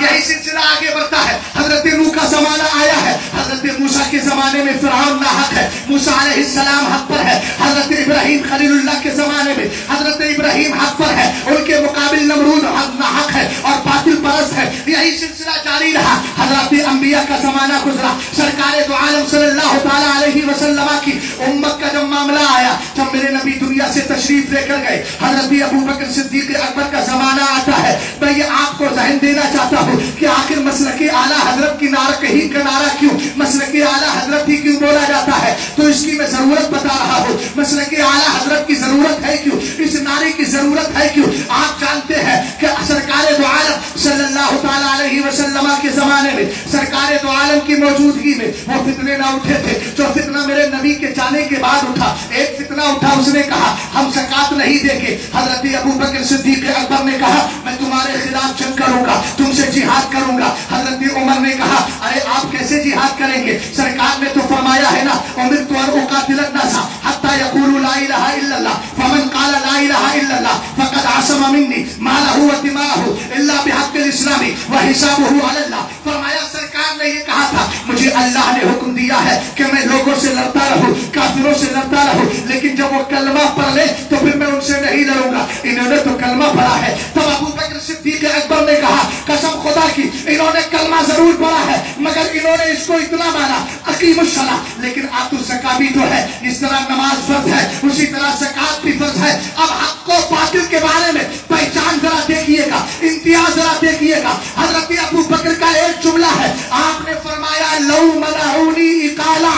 یہی سلسلہ آگے بڑھتا ہے۔ حضرت نو کا زمانہ آیا ہے۔ حضرت موسا کے زمانے میں فرعون حق ہے۔ موسا علیہ السلام حق پر ہے۔ حضرت ابراہیم خلیل اللہ کے زمانے میں حضرت ابراہیم حق پر ہے۔ ان کے مقابل نمرود حق ہے اور باطل پرست ہے۔ یہی سلسلہ جاری رہا۔ حضرت انبیاء کا زمانہ گزرا۔ سرکار دو عالم صلی اللہ تعالیٰ علیہ وسلم کی امت کا جب معاملہ آیا، جب میرے نبی دنیا سے تشریف لے کر گئے، حضرت ابو بکر صدیق اکبر کا زمانہ آتا ہے۔ میں یہ آپ کو ذہن دینا چاہتا ہوں۔ ہے کہ آخر مسلک اعلیٰ حضرت کی نعرہ کہیں کا نعرہ کیوں؟ مسلک اعلیٰ حضرت ہی کیوں بولا جاتا ہے؟ تو اس کی میں ضرورت بتا رہا ہوں۔ مسلک اعلیٰ حضرت کی ضرورت ہے کیوں؟ اس نعرے کی ضرورت ہے کیوں؟ آپ جانتے ہیں کہ سرکار دو عالم صلی اللہ علیہ وسلم کے زمانے میں، سرکار دو عالم کی موجودگی میں وہ فتنے نہ اٹھے تھے۔ جو فتنہ میرے نبی کے جانے کے بعد اٹھا، ایک فتنہ اٹھا، اس نے کہا، ہم سکات نہیں دیکھے گے۔ حضرت ابو بکر صدیق اکبر نے کہا، میں تمہارے خلاف جنگ کروں گا، تم سے جی جہاد کروں گا۔ حضرت عمر نے کہا، ارے، آپ کیسے جہاد کریں گے؟ سرکار نے تو فرمایا ہے نا امرت ان اقاتل الناس حتى يقولوا لا الہ الا اللہ، فمن قال لا الہ الا اللہ، فقد عصم مني ماله ودماءه الا بحق الاسلام وحسابه على الله فرمایا السلام نے یہ کہا تھا، مجھے اللہ نے حکم دیا ہے کہ میں لوگوں سے لڑتا رہوں، کافروں سے لڑتا رہوں، لیکن جب وہ کلمہ پڑھ لے تو پھر میں ان سے نہیں لڑوں گا۔ انہوں نے تو کلمہ پڑھا ہے۔ تب ابو بکر صدیق اکبر نے کہا، قسم خدا کی، انہوں نے کلمہ ضرور پڑھا ہے، مگر انہوں نے اس کو اتنا مانا عقیم الصلاح لیکن آپ تو الزکا بھی تو ہے اس طرح نماز فرض ہے، اسی طرح زکات بھی فرض ہے۔ اب حق کو باطل کے بارے میں پہچان ذرا دیکھیے گا، امتیاز ذرا دیکھیے گا۔ حضرت ابو بکر کا ایک جملہ ہے آپ نے فرمایا، لو ملاحونی اکالا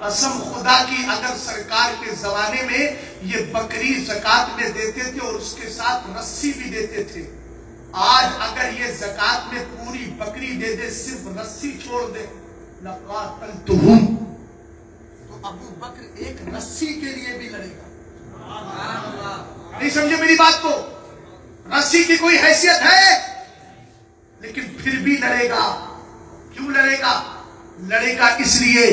قسم خدا کی، اگر سرکار کے زمانے میں یہ بکری زکات میں دیتے تھے اور اس کے ساتھ رسی بھی دیتے تھے، آج اگر یہ زکات میں پوری بکری دے دے، صرف رسی چھوڑ دے، لقاتلتہم. تو ابو بکر ایک رسی کے لیے بھی لڑے گا. نہیں سمجھے میری بات کو؟ رسی کی کوئی حیثیت ہے؟ لیکن پھر بھی لڑے گا۔ کیوں لڑے گا؟ لڑے گا اس لیے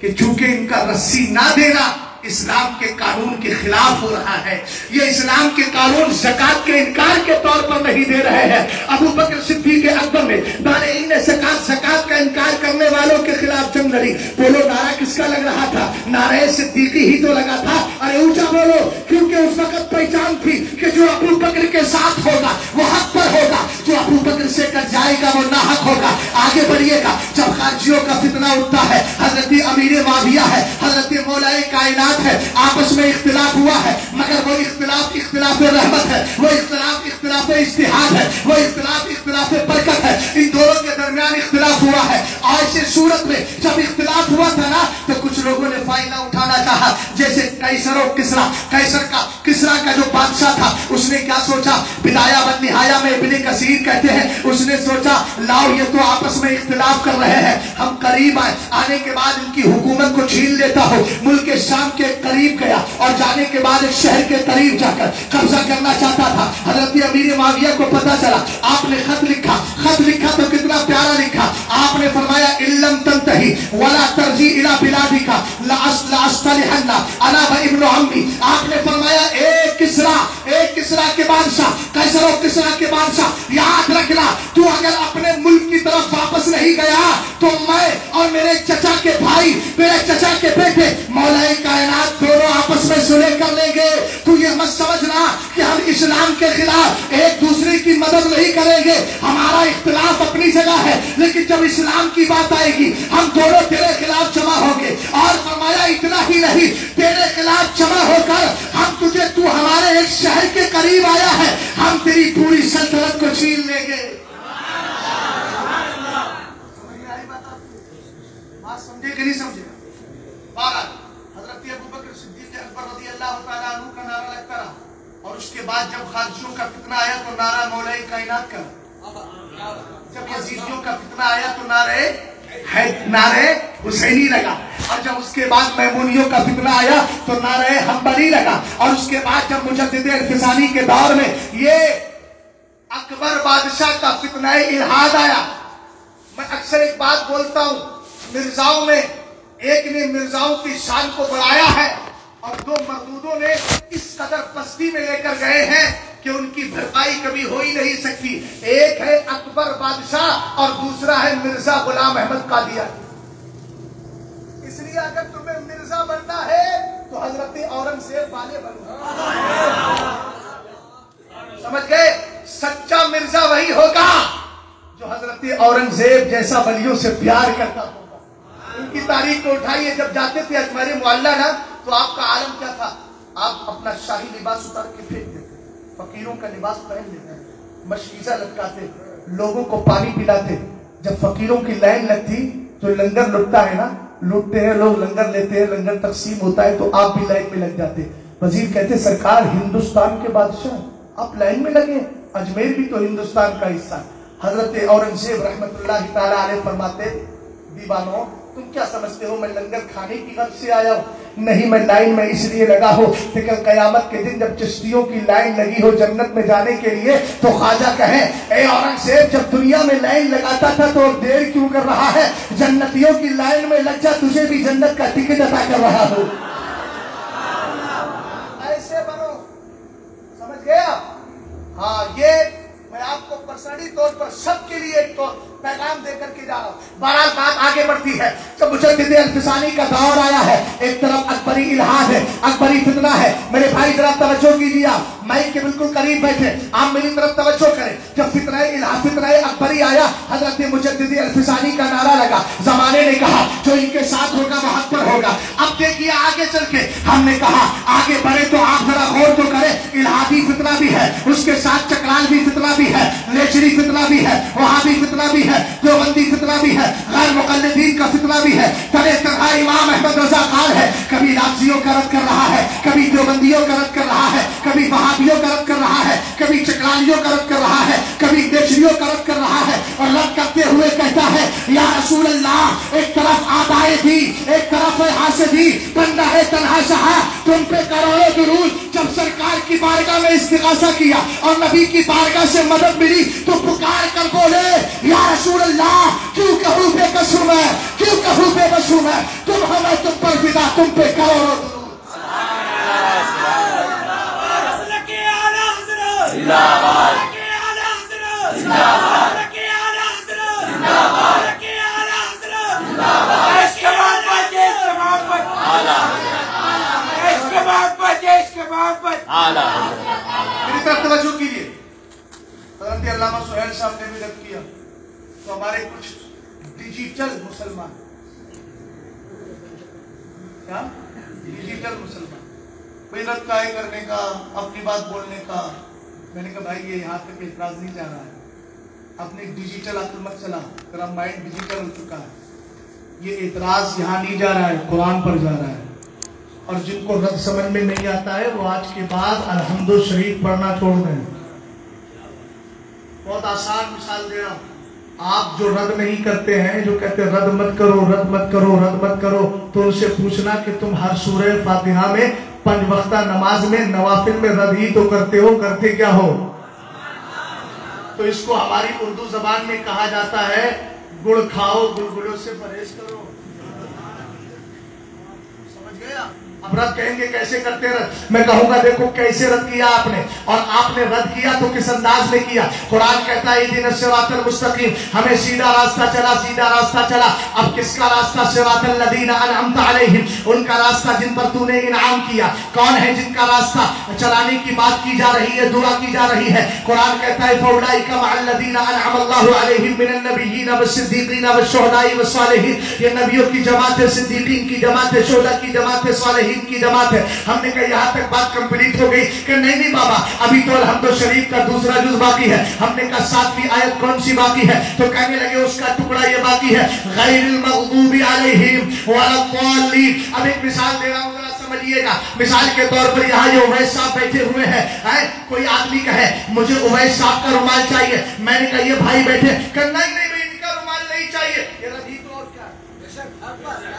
کہ چونکہ ان کا رسی نہ دینا اسلام کے قانون کے خلاف ہو رہا ہے۔ یہ اسلام کے قانون زکات کے انکار کے طور پر نہیں دے رہے ہیں۔ ابو بکر صدی کے اکبر میں بالعین زکات زکات کا انکار کرنے والوں کے خلاف جنگ لڑی۔ بولو، نعرہ کس کا لگ رہا تھا؟ نعرہ صدیقی ہی تو لگا تھا۔ ارے اونچا بولو، کیونکہ اس وقت پہچان تھی کہ جو ابو بکر کے ساتھ ہوگا، وہ حق پر ہوگا۔ جو ابو بکر سے کر جائے گا، وہ ناحق ہوگا۔ آگے بڑھیے گا۔ جب خارجیوں کا فتنہ اٹھتا ہے، حضرت امیر معاویہ ہے، حضرت مولا کائنات اختلافات ہے، آپس میں اختلاف ہوا ہے، مگر وہ اختلاف اختلاف رحمت ہے، وہ اختلاف اختلاف اشتہار ہے، وہ اختلاف اختلاف برکت ہے۔ ان دونوں کے درمیان اختلاف ہوا ہے۔ آج سے صورت میں جب اختلاف ہوا تھا نا، تو کچھ لوگوں نے فائدہ اٹھانا چاہا۔ جیسے کیسر اور کسرا۔ کیسر کا، کسرا کا جو بادشاہ تھا، اس نے کیا سوچا؟ بدایا بن نہایا میں ابن کثیر کہتے ہیں۔ اس نے سوچا، لاؤ، یہ تو آپس میں اختلاف کر رہے ہیں۔ ہم قریب آئے۔ آنے کے بعد ان کی حکومت کو چھین لیتا ہو ملک شام کے قریب گیا اور جانے کے بعد ایک شہر کے قریب جا کر قبضہ کرنا چاہتا تھا۔ حضرت امیر معاویہ کو پتا چلا، آپ نے خط لکھا۔ خط لکھا تو کتنا پیارا لکھا۔ آپ نے فرمایا، علم تنتہی ولا ترجی الى بلادکا۔ لاستلحن انا و ابن عمی۔ آپ نے فرمایا، اے کسرا اے کسرا کے بادشاہ کیسر و کسرا کے بادشاہ، یاد رکھنا، تو اگر اپنے ملک کی طرف واپس نہیں گیا، تو میں اور میرے چچا کے بھائی، میرے چچا کے بیٹے مولا کائنات کائنات دونوں آپس میں سنے کر لیں گے، تو یہ مت سمجھنا کہ ہم اسلام کے خلاف ایک دوسرے کی مدد نہیں کریں گے۔ ہمارا اختلاف اپنی جگہ ہے، لیکن جب اسلام کی بات آئے گی، ہم دونوں تیرے خلاف جمع ہوں گے۔ اور فرمایا، اتنا ہی نہیں، تیرے خلاف جمع ہو کر ہم تجھے، تو ہمارے ایک شہر کے قریب آیا ہے، ہم تیری پوری سلطنت کو چھین لیں گے۔ سمجھے کہ نہیں سمجھے؟ بارہ حضرت ابوبکر صدیق اکبر رضی اللہ تعالیٰ عنہ کا نعرہ لگتا رہا اور اس کے بعد جب خارجیوں کا فتنہ آیا تو نعرہ مولا کائنات کا جب یزیدیوں کا فتنہ آیا تو نعرے نعرے حسینی لگا اور جب اس کے بعد میمونیوں کا فتنہ آیا تو نعرے حنبلی لگا اور اس کے بعد جب مجدد الفسانی کے دور میں یہ اکبر بادشاہ کا فتنہ الہاد آیا۔ میں اکثر ایک بات بولتا ہوں، مرزاؤں میں ایک نے مرزاؤں کی شان کو بڑھایا ہے اور دو مردودوں نے اس قدر پستی میں لے کر گئے ہیں کہ ان کی بھرپائی کبھی ہو ہی نہیں سکتی۔ ایک ہے اکبر بادشاہ اور دوسرا ہے مرزا غلام احمد قادیانی اس لیے اگر تمہیں مرزا بننا ہے تو حضرت اورنگزیب والے بنو۔ سمجھ گئے؟ سچا مرزا وہی ہوگا جو حضرت اورنگزیب جیسا ولیوں سے پیار کرتا ان کی تاریخ کو اٹھائیے، جب جاتے تھے اجمیر معلہ نا، تو آپ کا عالم کیا تھا؟ آپ اپنا شاہی لباس اتار کے پھینک دیتے فقیروں کا لباس پہن لیتے مشکیزہ لٹکاتے لوگوں کو پانی پلاتے جب فقیروں کی لائن لگتی تو لنگر لٹتا ہے نا، لٹتے ہیں، لوگ لنگر لیتے ہیں، لنگر تقسیم ہوتا ہے، تو آپ بھی لائن میں لگ جاتے وزیر کہتے سرکار ہندوستان کے بادشاہ آپ لائن میں لگے اجمیر بھی تو ہندوستان کا حصہ حضرت اورنگزیب رحمت اللہ تعالی علیہ فرماتے دیوانوں تم کیا سمجھتے ہو؟ میں لنگر کھانے کی غرض سے آیا ہوں۔ نہیں، میں لائن میں اس لیے لگا ہوں کہ کل قیامت کے دن جب چشتیوں کی لائن لگی ہو جنت میں جانے کے لیے، تو خواجہ کہیں، اے اورنگزیب، جب دنیا میں لائن لگاتا تھا تو دیر کیوں کر رہا ہے؟ جنتیوں کی لائن میں لگ جا، تجھے بھی جنت کا ٹکٹ عطا کر رہا ہوں۔ ایسے بنو۔ سمجھ گئے آپ؟ ہاں یہ میں آپ کو پرسنلی طور پر سب کے لیے ایک پیغام دے کر کے جا رہا ہوں۔ بہرحال بات آگے بڑھتی ہے۔ جب مجدد الفسانی کا دور آیا ہے۔ ایک طرف اکبری الہاد ہے، اکبری فتنہ ہے۔ میرے بھائی ذرا توجہ کیجیے آپ۔ مائی کے بالکل قریب بیٹھے۔ آپ میری طرف توجہ کریں۔ جب فتنہ الہاد، فتنہ اکبری آیا، حضرت مجدد الفسانی کا نعرہ لگا۔ زمانے نے کہا، جو ان کے ساتھ ہوگا وہ حق پر ہوگا۔ اب دیکھیے آگے چل کے۔ ہم نے کہا، آگے بڑھے تو آپ ذرا غور تو کریں۔ الہادی فتنہ بھی ہے، اس کے ساتھ چکرال بھی فتنہ بھی بھی ہے لیچری فتنہ بھی ہے وہاں بھی فتنہ بھی ہے، دیوبندی فتنہ بھی ہے، غیر مقلدین کا فتنہ بھی ہے طرح طرح امام احمد رضا خان ہے، کبھی لابزیوں کا رد کر رہا ہے، کبھی دیوبندیوں کا رد کر رہا ہے، کبھی وہابیوں کا رد کر رہا ہے، کبھی چکرالیوں کا رد کر رہا ہے، کبھی دیشریوں کا رد کر رہا ہے، اور رد کرتے ہوئے کہتا ہے، یا رسول اللہ، ایک طرف آدائے تھی ایک طرف حاسدی بندہ ہے تنہا شاہ تم پہ کروڑوں درود، جب سرکار کی بارگاہ میں استغاثہ کیا اور نبی کی بارگاہ سے مدد ملی تو پکار کر بولے یا رسول اللہ کیوں کہوں بے قصور ہے کیوں کہوں بے قصور ہے تم ہمیں تم پر فدا تم پہ محبت عشق محبت عشق محبت میری طرف توجہ کیجیے۔ حضرت علامہ سہیل صاحب نے بھی رد کیا تو ہمارے کچھ ڈیجیٹل مسلمان کیا؟ ڈیجیٹل مسلمان۔ کوئی رد کا کرنے کا، اپنی بات بولنے کا۔ میں نے کہا بھائی، یہ یہاں تک اعتراض نہیں جا رہا ہے۔ اپنی ڈیجیٹل عقل مت چلا۔ تیرا مائنڈ ڈیجیٹل ہو چکا ہے۔ یہ اعتراض یہاں نہیں جا رہا ہے، قرآن پر جا رہا ہے۔ اور جن کو رد سمجھ میں نہیں آتا ہے، وہ آج کے بعد الحمد شریف پڑھنا چھوڑ دیں۔ بہت آسان مثال دے رہا ہوں۔ آپ جو رد نہیں کرتے ہیں، جو کہتے ہیں رد مت کرو، رد مت کرو، رد مت کرو، تو ان سے پوچھنا کہ تم ہر سورہ فاتحہ میں پنج وقتہ نماز میں نوافل میں رد ہی تو کرتے ہو، کرتے کیا ہو؟ تو اس کو ہماری اردو زبان میں کہا جاتا ہے، گڑ کھاؤ گلگلوں سے پرہیز کرو۔ سمجھ گیا اب رد کہیں گے کیسے کرتے رد میں کہوں گا دیکھو کیسے رد کیا آپ نے؟ اور آپ نے رد کیا تو کس انداز میں کیا؟ قرآن کہتا ہے دن سرات المستقیم، ہمیں سیدھا راستہ چلا، سیدھا راستہ چلا۔ اب کس کا راستہ؟ سرات الذین انعمت علیہم۔ ان کا راستہ جن پر تو نے انعام کیا۔ کون ہے جن کا راستہ؟ چلانے کی بات کی جا رہی ہے، دعا کی جا رہی ہے۔ قرآن کہتا ہے فاولئک مع الذین انعم اللہ علیہم من النبیین والصدیقین والشہداء والصالحین۔ یہ نبیوں کی جماعت ہے صدیقین کی جماعت ہے شہداء کی جماعت ہے صالحین۔ کی جماعت ہے۔ ہم نے کہا یہاں تک بات کمپلیٹ ہو گئی کہ نہیں نہیں بابا، ابھی تو الحمد شریف کا دوسرا جز باقی ہے۔ ہم نے کہا ساتویں آیت کون سی باقی ہے؟ تو کہنے لگے اس کا ٹکڑا یہ باقی ہے۔ غیر المغضوب علیہم ولا الضالین۔ اب ایک مثال دے رہا ہوں، ذرا سمجھیے گا۔ مثال کے طور پر یہاں یہ اویس صاحب بیٹھے ہوئے ہیں۔ کوئی آدمی کہے، مجھے اویس صاحب کا رومال چاہیے۔ میں نے کہا یہ بھائی بیٹھے کہ نہیں نہیں نہیں، ان کا رومال نہیں چاہیے یہ رضی تو اور کیا ہے؟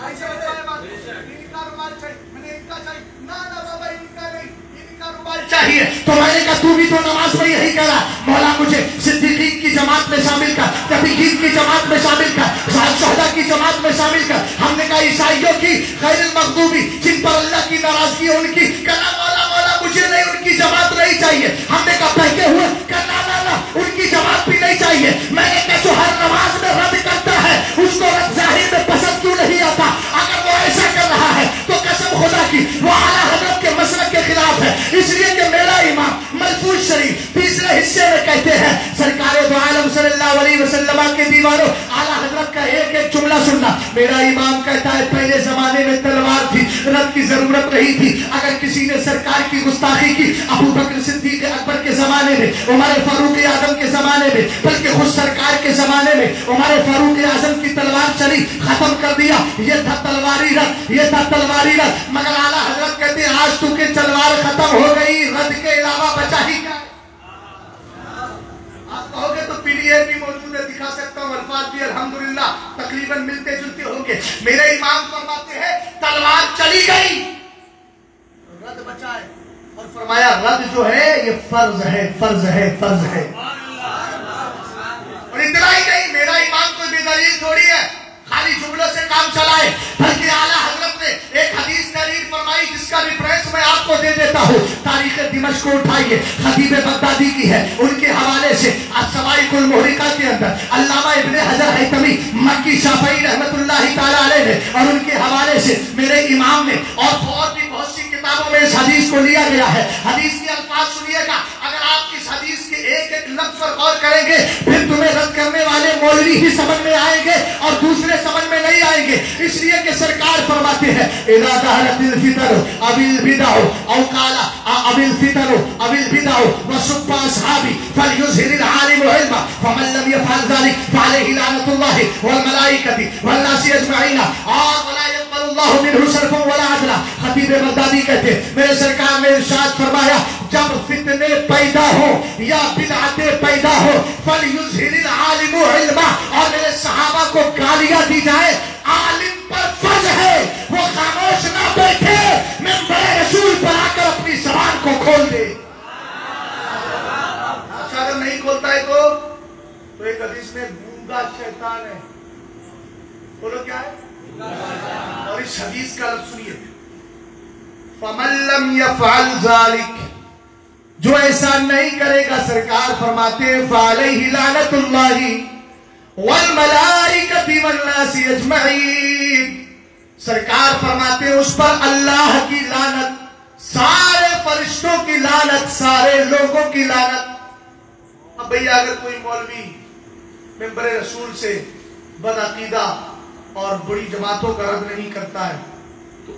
ایسے ہوتا ہے بات۔ ان کا رومال چاہیے میں نے ان کا چاہیے نہ نہ بابا ان کا نہیں ان کا رومال چاہیے۔ تو میں نے کہا تو بھی تو نماز میں یہی کرا مولا مجھے صدیقین کی جماعت میں شامل کر تبیین کی جماعت میں شامل کر سات شہداء کی جماعت میں شامل کر۔ ہم نے کہا، عیسائیوں کی، غیر المغضوبی، جن پر اللہ کی ناراضگی ہے، ان کی۔ کہنا مولا مولا، مجھے نہیں، ان کی جماعت نہیں چاہیے۔ ہم نے کہا بہکے ہوئے۔ کہنا لا لا، ان کی جماعت بھی نہیں چاہیے۔ میں نے کہا، جو ہر نماز میں رد کرتا ہے، اس کو ظاہر میں پسند کیوں نہیں آتا؟ اگر وہ ایسا کر رہا ہے، تو قسم خدا کی، وہ اعلیٰ حضرت کے مسلک کے خلاف ہے۔ اس لیے کہ میرا امام ملفوظ شریف تیسرے حصے میں کہتے ہیں، سرکار دو عالم صلی اللہ علیہ وسلم کے دیواروں، اعلیٰ حضرت کا ایک ایک جملہ سننا۔ میرا امام کہتا ہے، پہلے زمانے میں تلوار تھی رد کی ضرورت نہیں تھی۔ اگر کسی نے سرکار کی گستاخی کی، ابو بکر صدیق اکبر کے زمانے میں، عمر فاروق اعظم کے زمانے میں، بلکہ خود سرکار کے زمانے میں، عمر فاروق اعظم کی تلوار چلی، ختم کر دیا۔ یہ تھا تلواری رد، یہ تھا تلواری رد۔ مگر اعلیٰ حضرت کہتے ہیں، آج تو کہ تلوار ختم ہو گئی، رد کے علاوہ بچا ہی کیا۔ آپ کہو گے تو پی ڈی ایف بھی موجود ہے، دکھا سکتا ہوں، الفاظ بھی، الحمدللہ، تقریباً ملتے جلتے ہوں گے میرے امام فرماتے ہیں، تلوار چلی گئی۔ رد بچا ہے۔ اور فرمایا، رد جو ہے، یہ فرض ہے فرض ہے فرض ہے۔ اور اتنا ہی نہیں، میرا امام کوئی بھی دلیل تھوڑی ہے۔ خالی جملوں سے کام چلائے، بلکہ اعلیٰ حضرت نے ایک حدیث تحریر فرمائی، جس کا ریفرنس میں آپ کو دے دیتا ہوں۔ تاریخ دمشق کو اٹھائیے، خطیب بغدادی کی ہے۔ ان کے حوالے سے السوائی کل محرکہ کے اندر علامہ ابن حجر حیتمی، مکی شافعی رحمت اللہ تعالیٰ علیہ نے، اور ان کے حوالے سے میرے امام نے، اور اور بھی بہت سی کتابوں میں اس حدیث کو لیا گیا ہے۔ حدیث کے الفاظ سنیے گا۔ اگر آپ اس حدیث کے ایک ایک لفظ پر غور کریں گے، پھر تمہیں رد کرنے والے مولوی ہی سمجھ میں آئیں گے اور دوسرے سمجھ میں نہیں آئیں گے۔ اس لیے کہ سرکار فرماتے ہیں، اذا دہلت الفطر اب البدع او قال اب الفطر اب البدع وسب اصحابي فليظهر العالم علما، فمن لم يفعل ذلك فعليه لعنه الله والملائكه والناس اجمعين اور ولا يقبل الله منه صرفا ولا عدلا۔ خطیب بغدادی کہتے ہیں میرے سرکار نے ارشاد فرمایا، جب فتنے پیدا ہو یا بدعتیں پیدا ہو فلیظہر العالم علما اور میرے صحابہ کو گالیاں دی جائے عالم پر فرض ہے، وہ خاموش نہ بیٹھے میں بڑے رسول پر آ کر اپنی زبان کو کھول دے۔ اچھا اگر نہیں کھولتا ہے تو تو ایک حدیث میں گونگا شیطان ہے۔ بولو کیا ہے؟ اور اس حدیث کا لفظ سنیے۔ فمن لم يفعل ذلك، جو ایسا نہیں کرے گا، سرکار فرماتے ہیں، فعلیہ لعنت اللہ والملائکۃ والناس اجمعین۔ سرکار فرماتے ہیں، اس پر اللہ کی لعنت، سارے فرشتوں کی لعنت، سارے لوگوں کی لعنت۔ اب بھئی اگر کوئی مولوی ممبر رسول سے بدعقیدہ اور بڑی جماعتوں کا رد نہیں کرتا ہے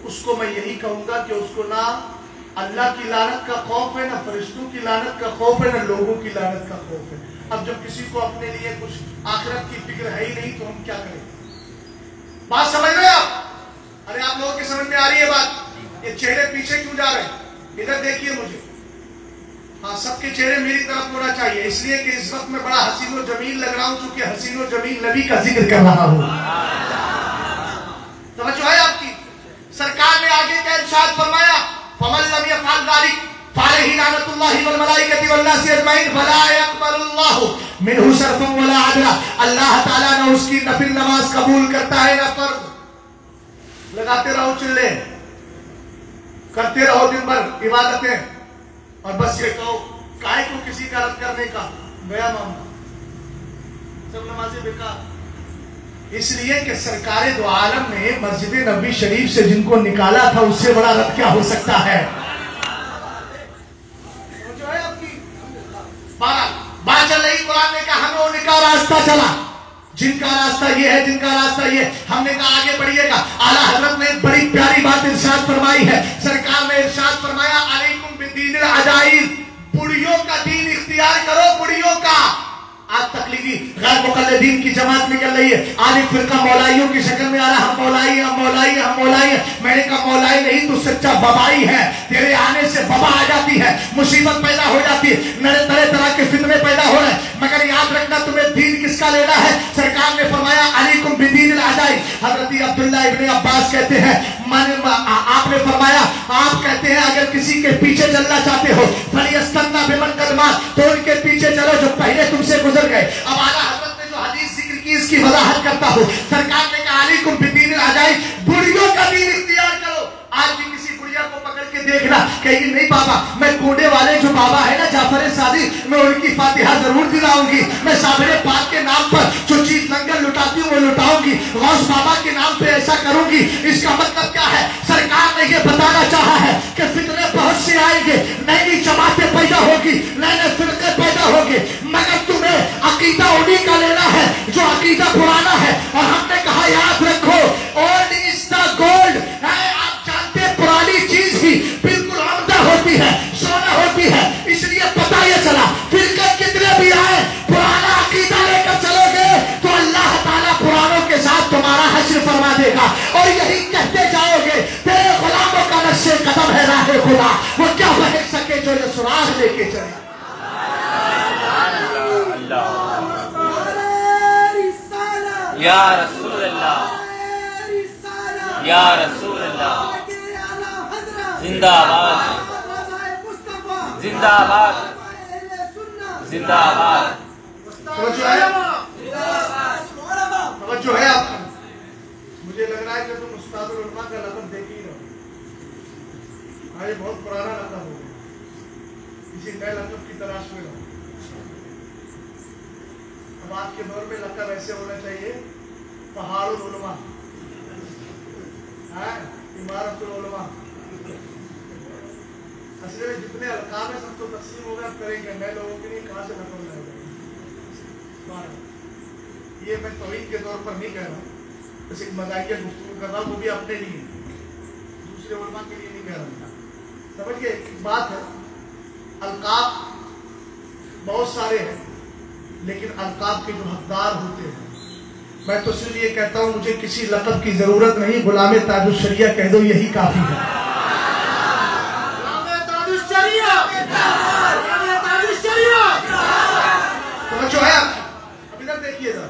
تو اس کو میں یہی کہوں گا کہ اس کو نہ اللہ کی لانت کا خوف ہے، نہ فرشتوں کی لانت کا خوف ہے، نہ لوگوں کی لانت کا خوف ہے۔ اب جب کسی کو اپنے لیے کچھ آخرت کی فکر ہے ہی نہیں تو ہم کیا کریں؟ بات سمجھ رہے آپ؟ ارے، آپ لوگوں کے سمجھ میں آ رہی ہے بات؟ یہ چہرے پیچھے کیوں جا رہے ہیں؟ ادھر دیکھیے مجھے۔ ہاں سب کے چہرے میری طرف ہونا چاہیے، اس لیے کہ اس وقت میں بڑا حسین و جمیل لگ رہا ہوں، چونکہ حسین و جمیل نبی کا ذکر کر رہا ہوں۔ توجہ ہے آپ کی؟ سرکار نے آگے کا ارشاد فرمایا، فمن لم يفعل ذلك فعليه لعنة الله والملائكه والناس اجمعين فلا يقبل الله منه صرف ولا عدل۔ اللہ تعالی نہ اس کی نفل نماز قبول کرتا ہے، نہ فرض۔ لگاتے رہو چلے۔ کرتے رہو دن بھر عبادتیں۔ اور بس یہ کہو، کائے کو کسی کا رد کرنے کا؟ گیا معاملہ سب نمازیں بیکار۔ اس لیے کہ سرکار دو عالم نے مسجد نبی شریف سے جن کو نکالا تھا، اس سے بڑا رد کیا ہو سکتا ہے؟ قرآن نے کہا ہمیں ان کا راستہ چلا۔ جن کا راستہ یہ ہے، جن کا راستہ یہ ہم نے کہا آگے بڑھیے گا۔ اعلیٰ حضرت نے بڑی پیاری بات ارشاد فرمائی ہے۔ سرکار نے ارشاد فرمایا، علیکم بالدین العجائب بڑیوں کا دین اختیار کرو بڑیوں کا۔ آج تقلیدی غیر مقلدین کی جماعت نکل رہی ہے۔ آج ایک فرقہ مولائیوں کی شکل میں آ رہا ہم مولائی ہم مولائی ہم مولائی میں نے کہا مولائی نہیں، تو سچا ببائی ہے۔ تیرے آنے سے ببا آ جاتی ہے، مصیبت پیدا ہو جاتی ہے نئے طرح طرح کے فتنے پیدا ہو رہے ہیں۔ مگر یاد رکھنا، تمہیں دین کس کا لینا ہے؟ سرکار نے فرمایا، علیکم بدین العجائی۔ حضرت عبداللہ ابن عباس کہتے ہیں آپ نے فرمایا، آپ کہتے ہیں، اگر کسی کے پیچھے چلنا چاہتے ہو فلیستنا بمن قدمات تو ان کے پیچھے چلو، جو پہلے تم سے گزر گزر گئے۔ اب اعلیٰ حضرت نے جو حدیث ذکر کی، اس کی وضاحت کرتا ہوں۔ سرکار نے کہا، علیکم بدین العجائی بڑیوں کا دین اختیار کرو۔ آج بھی کسی بڑیا کو پکڑ کے دیکھنا کہ یہ نہیں بابا، میں کوڈے والے جو بابا ہے نا، جعفر صادق، میں ان کی فاتحہ ضرور دلاؤں گی۔ میں صابر پاک کے نام پر جو چیز لنگر لٹاتی ہوں، وہ لٹاؤں گی۔ غوث بابا کے نام پہ ایسا کروں گی۔ اس کا مطلب کیا ہے؟ سرکار نے یہ بتانا چاہا ہے کہ فتنے بہت سے آئیں گے۔ نئی نئی جماعتیں پیدا ہوگی، نئے نئے فرقے پیدا ہوگی مگر تمہیں عقیدہ انہی کا لینا ہے جو عقیدہ پرانا ہے۔ اور ہم نے کہا، یاد رکھو اولڈ از دا گولڈ آپ جانتے پرانی چیز ہی بالکل عمدہ ہوتی ہے، سونا ہوتی ہے۔ اس لیے پتا یہ چلا فرقے کتنے بھی آئے، پرانا عقیدہ لے کر چلو گے، تو اللہ تعالیٰ پرانوں کے ساتھ تمہارا حشر فرما دے گا۔ اور یہی کہتے جاؤ گے، تیرے غلاموں کا نقش قدم ہے راہ خدا۔ وہ کیا بہک سکے جو یہ سراغ لے کے چلے۔ یا رسول اللہ یا رسول اللہ زندہ باد زندہ باد زندہ باد توجہ ہے مجھے لگ رہا ہے کہ تم استاد العلماء کا لقب دیکھ ہی رہو ہاں یہ بہت پرانا لقب ہو گیا کسی نئے لقب کی تلاش میں رہو اب کے دور میں لقب ایسے ہونا چاہیے۔ پہاڑ العلماء۔ ہاں، عمارت العلماء۔ اصل میں جتنے القاب ہیں سب تو تقسیم ہو گئے اب کریں گے۔ نئے لوگوں کے لیے کہاں سے لقب لگے گا یہ میں توحید کے طور پر نہیں کہہ رہا ہوں۔ بس ایک مزاحیہ گفتگو کر رہا ہوں، وہ بھی اپنے لیے۔ دوسرے علماء کے لیے نہیں کہہ رہا ہوں۔ سمجھ گئے ایک بات ہے، القاب بہت سارے ہیں۔ لیکن القاب کے جو حقدار ہوتے ہیں میں تو صرف یہ کہتا ہوں مجھے کسی لقب کی ضرورت نہیں غلام تاج الشریعہ کہہ دو یہی کافی ہے۔ توجہ ہے آپ کی؟ اب ادھر دیکھیے ذرا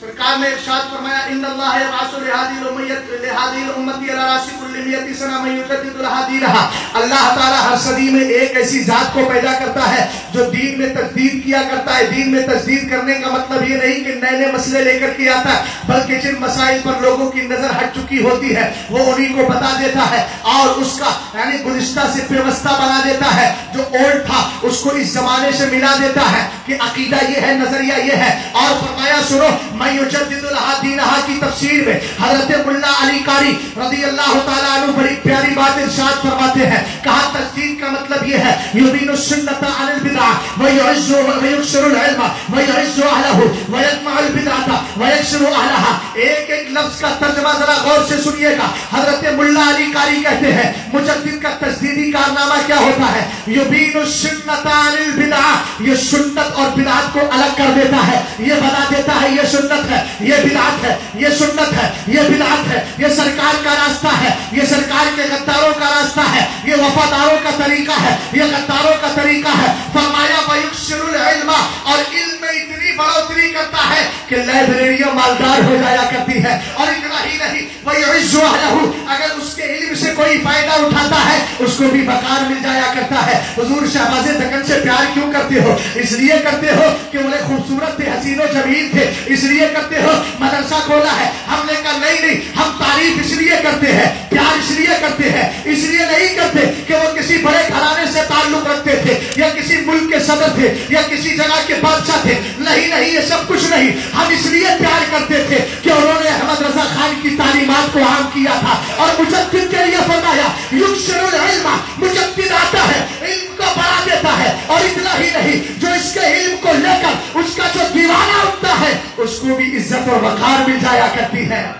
سرکار نے ارشاد فرمایا، ان اللہ یبعث لهذه الامه لهذه الامه على راس كل 100 سنه من يجدد لها دينها اللہ تعالی ہر صدی میں ایک ایسی ذات کو پیدا کرتا ہے جو دین میں تجدید کیا کرتا ہے۔ دین میں تجدید کرنے کا مطلب یہ نہیں کہ نئے نئے مسئلے لے کر کے آتا ہے، بلکہ جن مسائل پر لوگوں کی نظر ہٹ چکی ہوتی ہے، وہ انہیں کو بتا دیتا ہے اور اس کا یعنی گزشتہ سے پیوستہ بنا دیتا ہے۔ جو اولڈ تھا، اس کو اس زمانے سے ملا دیتا ہے کہ عقیدہ یہ ہے، نظریہ یہ ہے۔ اور فرمایا، سنو، میں یجدد الہا دینہا کی تفسیر میں حضرت ملا علی قاری رضی اللہ تعالیٰ عنہ بڑی پیاری بات ارشاد فرماتے ہیں۔ کہا تجدید کا مطلب یہ ہے، یبین السنت عن البدع ویعز ویکسر العلم ویعز اہلہ ویجمع البدعة ویکسر اہلہا ایک ایک لفظ کا ترجمہ ذرا غور سے سنیے گا۔ حضرت ملا علی کاری کہتے ہیں، مجدد کا تجدیدی کارنامہ کیا ہوتا ہے؟ یبین السنت عن البدع یہ سنت اور بدعت کو الگ کر دیتا ہے۔ یہ بتا دیتا ہے، یہ سنت ہے، یہ بدعت ہے، یہ سنت ہے، یہ بدعت ہے، یہ سرکار کا راستہ ہے، یہ سرکار کے غداروں کا راستہ ہے، یہ وفاداروں کا طریقہ ہے، یہ غداروں کا طریقہ ہے۔ فرمایا ویکسر العلم، اور علم میں اتنی بڑھوتری کرتا ہے کہ لائبریریاں مالدار ہو جایا کرتی ہے اور اتنا ہی نہیں ویعز اہلہ اگر اس کے علم سے کوئی فائدہ اٹھاتا ہے، اس کو بھی بکار مل جایا کرتا ہے۔ حضور شہباز دکن سے پیار کیوں کرتے ہو؟ اس لیے کرتے ہو کہ انہیں خوبصورت تھے حسین و جمیل تھے۔ اس لیے کرتے ہو، مدرسہ کھولا ہے۔ ہم نے کہا، نہیں نہیں، ہم تعریف اس لیے کرتے ہیں، پیار اس لیے کرتے ہیں۔ اس لیے نہیں کرتے کہ وہ کسی بڑے گھرانے سے تعلق رکھتے تھے، یا کسی ملک کے صدر تھے، یا کسی جگہ کے بادشاہ تھے۔ نہیں نہیں، یہ سب کچھ نہیں۔ ہم اس لیے پیار کرتے تھے کہ انہوں نے احمد رضا خان کی تعلیمات کو عام کیا تھا۔ اور مجدد کے لیے فرمایا، یکسر العلم، مجدد آتا ہے، علم کو بڑھا دیتا ہے۔ اور اتنا ہی نہیں، جو اس کے علم کو لے کر، اس کا جو دیوانہ اٹھتا ہے، اس کو بھی عزت اور وقار مل جایا کرتی ہے۔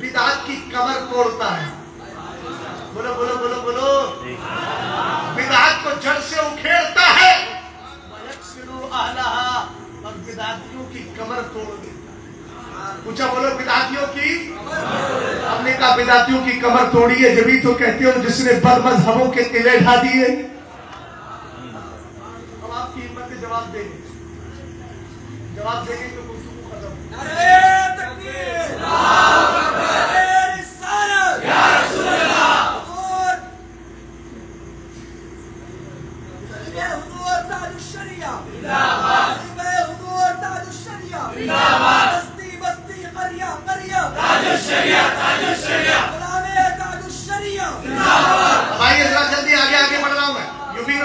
بدعات کی کمر توڑتا ہے۔ بولو بولو بولو بولو۔ بدعات کو جڑ سے اکھیڑتا ہے۔ اور بدعاتیوں کی کمر توڑ دیتا ہے۔ پوچھا بولو بدعاتیوں کی؟ ہم نے کہا بدعاتیوں کی کمر توڑی ہے جبھی تو کہتے ہو جس نے بد مذہبوں کے قلعے ڈھا دیے۔ ہم آپ کی ہمت سے جواب دیں گے جواب دیں گے تو گفتگو ختم نعرہ تکبیر نعرہ رسالت یا رسول اللہ حضور حضور الشریعہ حضور الشریعہ بستی بستی قریہ قریہ تاج الشریعہ تاج الشریعہ غلام تاج الشریعہ بھائی ذرا جلدی آگے آگے بڑھ رہا ہوں میں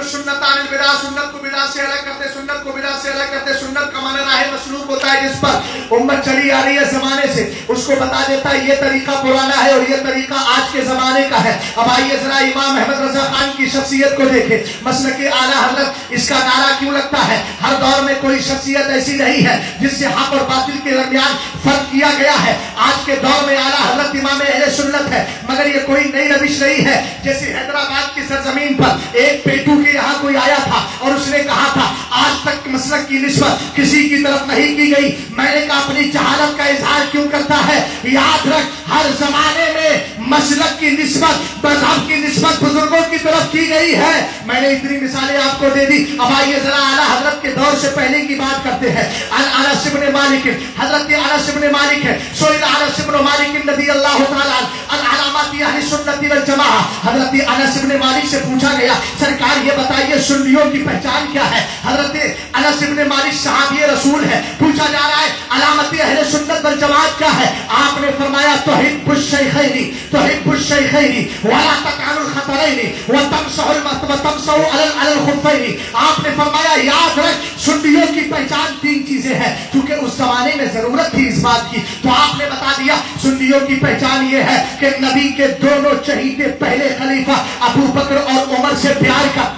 یبین السنت عن البدع سنت کو بدع سے الگ کرتے، سنت کو بدع سے الگ کرتے، سنت کا معنی راہ مسلوب ہوتا ہے جس پر امت چلی آ رہی ہے زمانے سے۔ اس کو بتا دیتا ہے، یہ طریقہ پرانا ہے اور یہ طریقہ آج کے زمانے کا ہے۔ اب آئیے ذرا امام احمد رضا خان کی شخصیت کو دیکھیں۔ مسلک اعلیٰ حضرت، اس کا نعرہ کیوں لگتا ہے؟ ہر دور میں کوئی شخصیت ایسی نہیں ہے جس سے حق اور باطل کے درمیان فرق کیا گیا ہے۔ آج کے دور میں اعلیٰ حضرت امام اہل سنت ہے، مگر یہ کوئی نئی روش نہیں ہے۔ جیسے حیدرآباد کی سرزمین پر ایک پیٹو کے یہاں کوئی آیا تھا اور اس نے کہا تھا، آج تک مسلک کی نسبت کسی کی طرف نہیں کی گئی۔ میں نے کہا، اپنی جہالت کا اظہار کیوں کرتا ہے؟ یاد رکھ ہر زمانے میں مسلک کی نسبت مذہب کی نسبت بزرگوں کی طرف کی گئی ہے۔ میں نے اتنی مثالیں آپ کو دے دی۔ اب آئیے ذرا اعلیٰ حضرت کے دور سے پہلے کی بات کرتے ہیں۔ انس بن مالک۔ حضرت انس بن مالک ہے۔ سوئل انس بن مالک رضی اللہ تعالی عن اہل سنت والجماعہ۔ حضرت انس بن مالک سے پوچھا گیا، سرکار یہ بتائیے سنیوں کی پہچان کیا ہے؟ حضرت انس بن مالک صحابی رسول ہے پوچھا جا رہا ہے، علامت اہل سنت والجماعت کیا ہے؟ آپ نے فرمایا توحب الشیخین توحب الشیخین ولا تقعن الخطرین وتمسح وتمسح على على الخفین آپ نے فرمایا، یاد رکھ، سنیوں کی پہچان تین چیزیں ہیں، کیونکہ اس زمانے میں ضرورت تھی اس بات کی۔ تو آپ نے بتا دیا، سنیوں کی پہچان یہ ہے کہ نبی کے دونوں چہیتے پہلے خلیفہ ابو بکر اور عمر سے پیار کا۔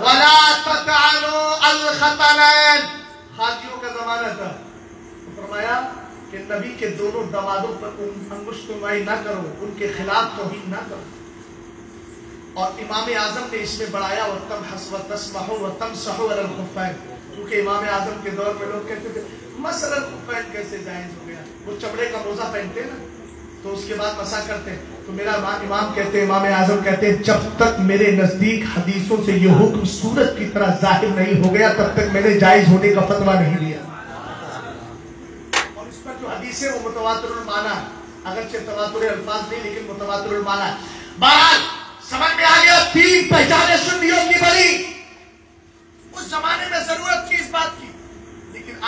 ولا تطعنوا الخطنين خاجیوں کا زمانہ تھا۔ فرمایا کہ نبی کے دونوں دمادوں پر انگشت نمائی نہ کرو، ان کے خلاف توہین نہ کرو۔ اور امام اعظم نے اس میں بڑھایا، وتم حس و تسمح و تمسح علی الخفین کیونکہ امام اعظم کے دور میں لوگ کہتے تھے، مثلا خفین کیسے جائز ہو گیا؟ وہ چمڑے کا موزہ پہنتے نا، تو اس کے بعد مسا کرتے ہیں۔ تو میرا امام کہتے ہیں، امام اعظم کہتے ہیں، جب تک میرے نزدیک حدیثوں سے یہ حکم صورت کی طرح ظاہر نہیں ہو گیا، تب تک میں نے جائز ہونے کا فتویٰ نہیں دیا۔ اور حدیثیں وہ متواتر المانا اگرچہ تواتر الفاظ نہیں لیکن متواتر المانا بہرحال سمجھ میں آ گیا تین پہچانے سنیوں کی بڑی اس زمانے میں ضرورت تھی اس بات کی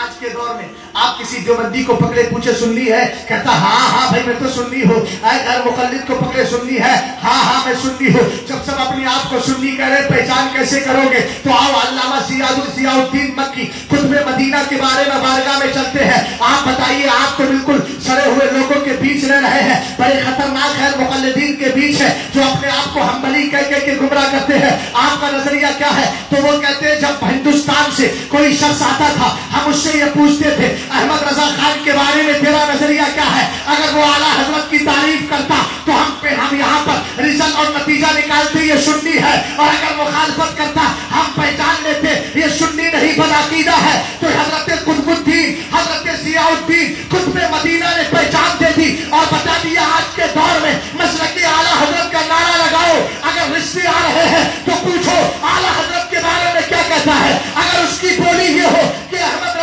آج کے دور میں آپ کسی دیوبندی کو پکڑے پوچھے سننی ہے؟ کہتا ہاں ہاں بھائی، میں تو سننی ہوں۔ اے غیر مقلد کو پکڑے سننی ہے۔ ہاں ہاں میں سننی ہوں۔ جب سب اپنی آپ کو سننی کہہ رہے پہچان کیسے کرو گے؟ تو آؤ، علامہ سیاد الضیاء الدین مکی خطب مدینہ کے بارے میں بارگاہ میں چلتے ہیں۔ آپ بتائیے، آپ تو بالکل سڑے ہوئے لوگوں کے بیچ رہ رہے ہیں۔ بڑے خطرناک غیر مقلدین کے بیچ ہے جو اپنے آپ کو ہمبلی کہہ کہہ کے گمراہ کرتے ہیں۔ آپ کا نظریہ کیا ہے؟ تو وہ کہتے ہیں، جب ہندوستان سے کوئی شخص آتا تھا، ہم اس سے یہ پوچھتے تھے، احمد رضا خان کے بارے میں تیرا نظریہ کیا ہے؟ اگر وہ اعلیٰ حضرت کی تعریف کرتا تو ہم پہ ہم یہاں پر رزلٹ اور نتیجہ نکالتے، یہ سنی ہے۔ اور اگر مخالفت کرتا، ہم پہچان لیتے، یہ سنی نہیں بدعقیدہ ہے۔ تو حضرت قطب الدین، حضرت ضیاء الدین قطب مدینہ نے پہچان دے دی اور بتا دیا آج کے دور میں مسلک اعلیٰ حضرت کا نعرہ لگاؤ۔ اگر رشتے آ رہے ہیں تو پوچھو، اعلیٰ حضرت کے بارے میں کیا کہتا ہے؟ اگر اس کی بولی یہ ہو کہ احمد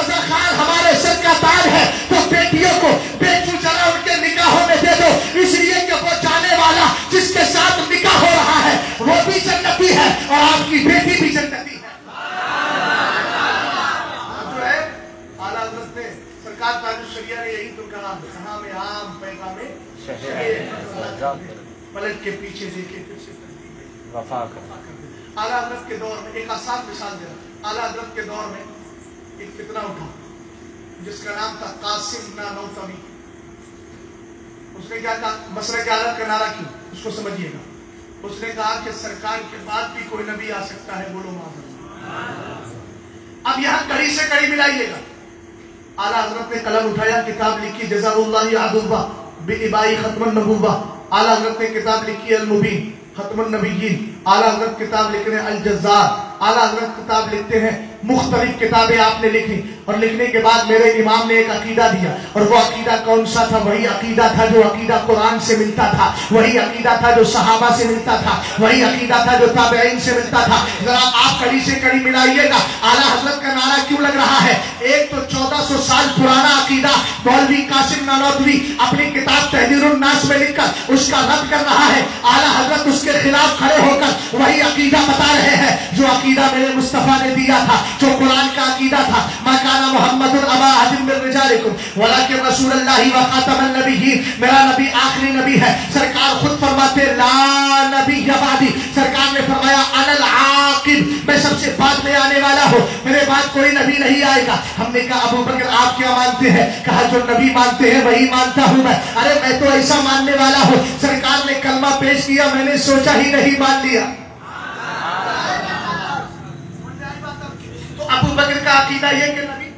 کا تاج ہے تو بیٹیوں کو بیچو چلا ان کے نکاحوں میں دے دو۔ اس لیے کہ وہ جانے والا جس کے ساتھ نکاح ہو رہا ہے وہ بھی جنتی ہے اور آپ کی بیٹی بھی جنتی ہے۔ جو ہے اعلیٰ حضرت نے سرکار تاج الشریعہ نے یہی تو کہا کہاں میں عام پیغام پلٹ کے پیچھے دیکھے پھر سے۔ وفا کر اعلیٰ حضرت کے دور میں ایک آسان مثال دے رہا اعلیٰ حضرت کے دور میں ایک فتنہ اٹھا۔ جس کا نام تھا قاسم نانوتمی اس نے کیا کہا؟ مسئلہ کے عالت کا نعرہ کیوں؟ اس کو سمجھیے گا۔ اس نے کہا کہ سرکار کے بعد بھی کوئی نبی آ سکتا ہے، بولو معذرت اب یہاں کڑی سے کڑی ملائیے گا۔ اعلیٰ حضرت نے قلم اٹھایا، کتاب لکھی جزا اللہ عدوبہ بن ختم النبوبہ۔ اعلیٰ حضرت نے کتاب لکھی، المبین ختم النبیین۔ اعلیٰ حضرت کتاب لکھ رہے ہیں الجزار۔ اعلیٰ حضرت کتاب لکھتے ہیں مختلف کتابیں آپ نے لکھی اور لکھنے کے بعد میرے امام نے ایک عقیدہ دیا اور وہ عقیدہ کون سا تھا؟ وہی عقیدہ تھا جو عقیدہ قرآن سے ملتا تھا، وہی عقیدہ تھا جو صحابہ سے ملتا تھا، وہی عقیدہ تھا جو تابعین سے ملتا تھا۔ ذرا آپ کڑی سے کڑی ملائیے گا۔ اعلیٰ حضرت کا نعرہ کیوں لگ رہا ہے؟ ایک تو چودہ سو سال پرانا عقیدہ، مولوی قاسم نانوتوی اپنی کتاب تحریر الناس میں لکھ کر اس کا رد کر رہا ہے۔ اعلیٰ حضرت اس کے خلاف کھڑے ہو کر وہی عقیدہ بتا رہے ہیں جو عقیدہ میرے مصطفیٰ نے دیا تھا۔ جو قرآن کا عقیدہ تھا. مکانا محمد الابا حدیم من ولیکن رسول اللہ و خاتم النبیین میرا نبی آخری نبی ہے. سرکار خود فرماتے، لا نبی بعدی. سرکار نے فرمایا، انا العاقب. میں سب سے بعد میں آنے والا ہوں. میرے بعد کوئی نبی نہیں آئے گا. ہم نے کہا، ابو بکر، آپ کیا مانتے ہیں؟ کہا، جو نبی مانتے ہیں، وہی مانتا ہوں میں. ارے، میں تو ایسا ماننے والا ہوں. سرکار نے کلمہ پیش کیا، میں نے سوچا ہی نہیں، مان لیا. ابو بکر کا عقیدہ یہ کہ نبی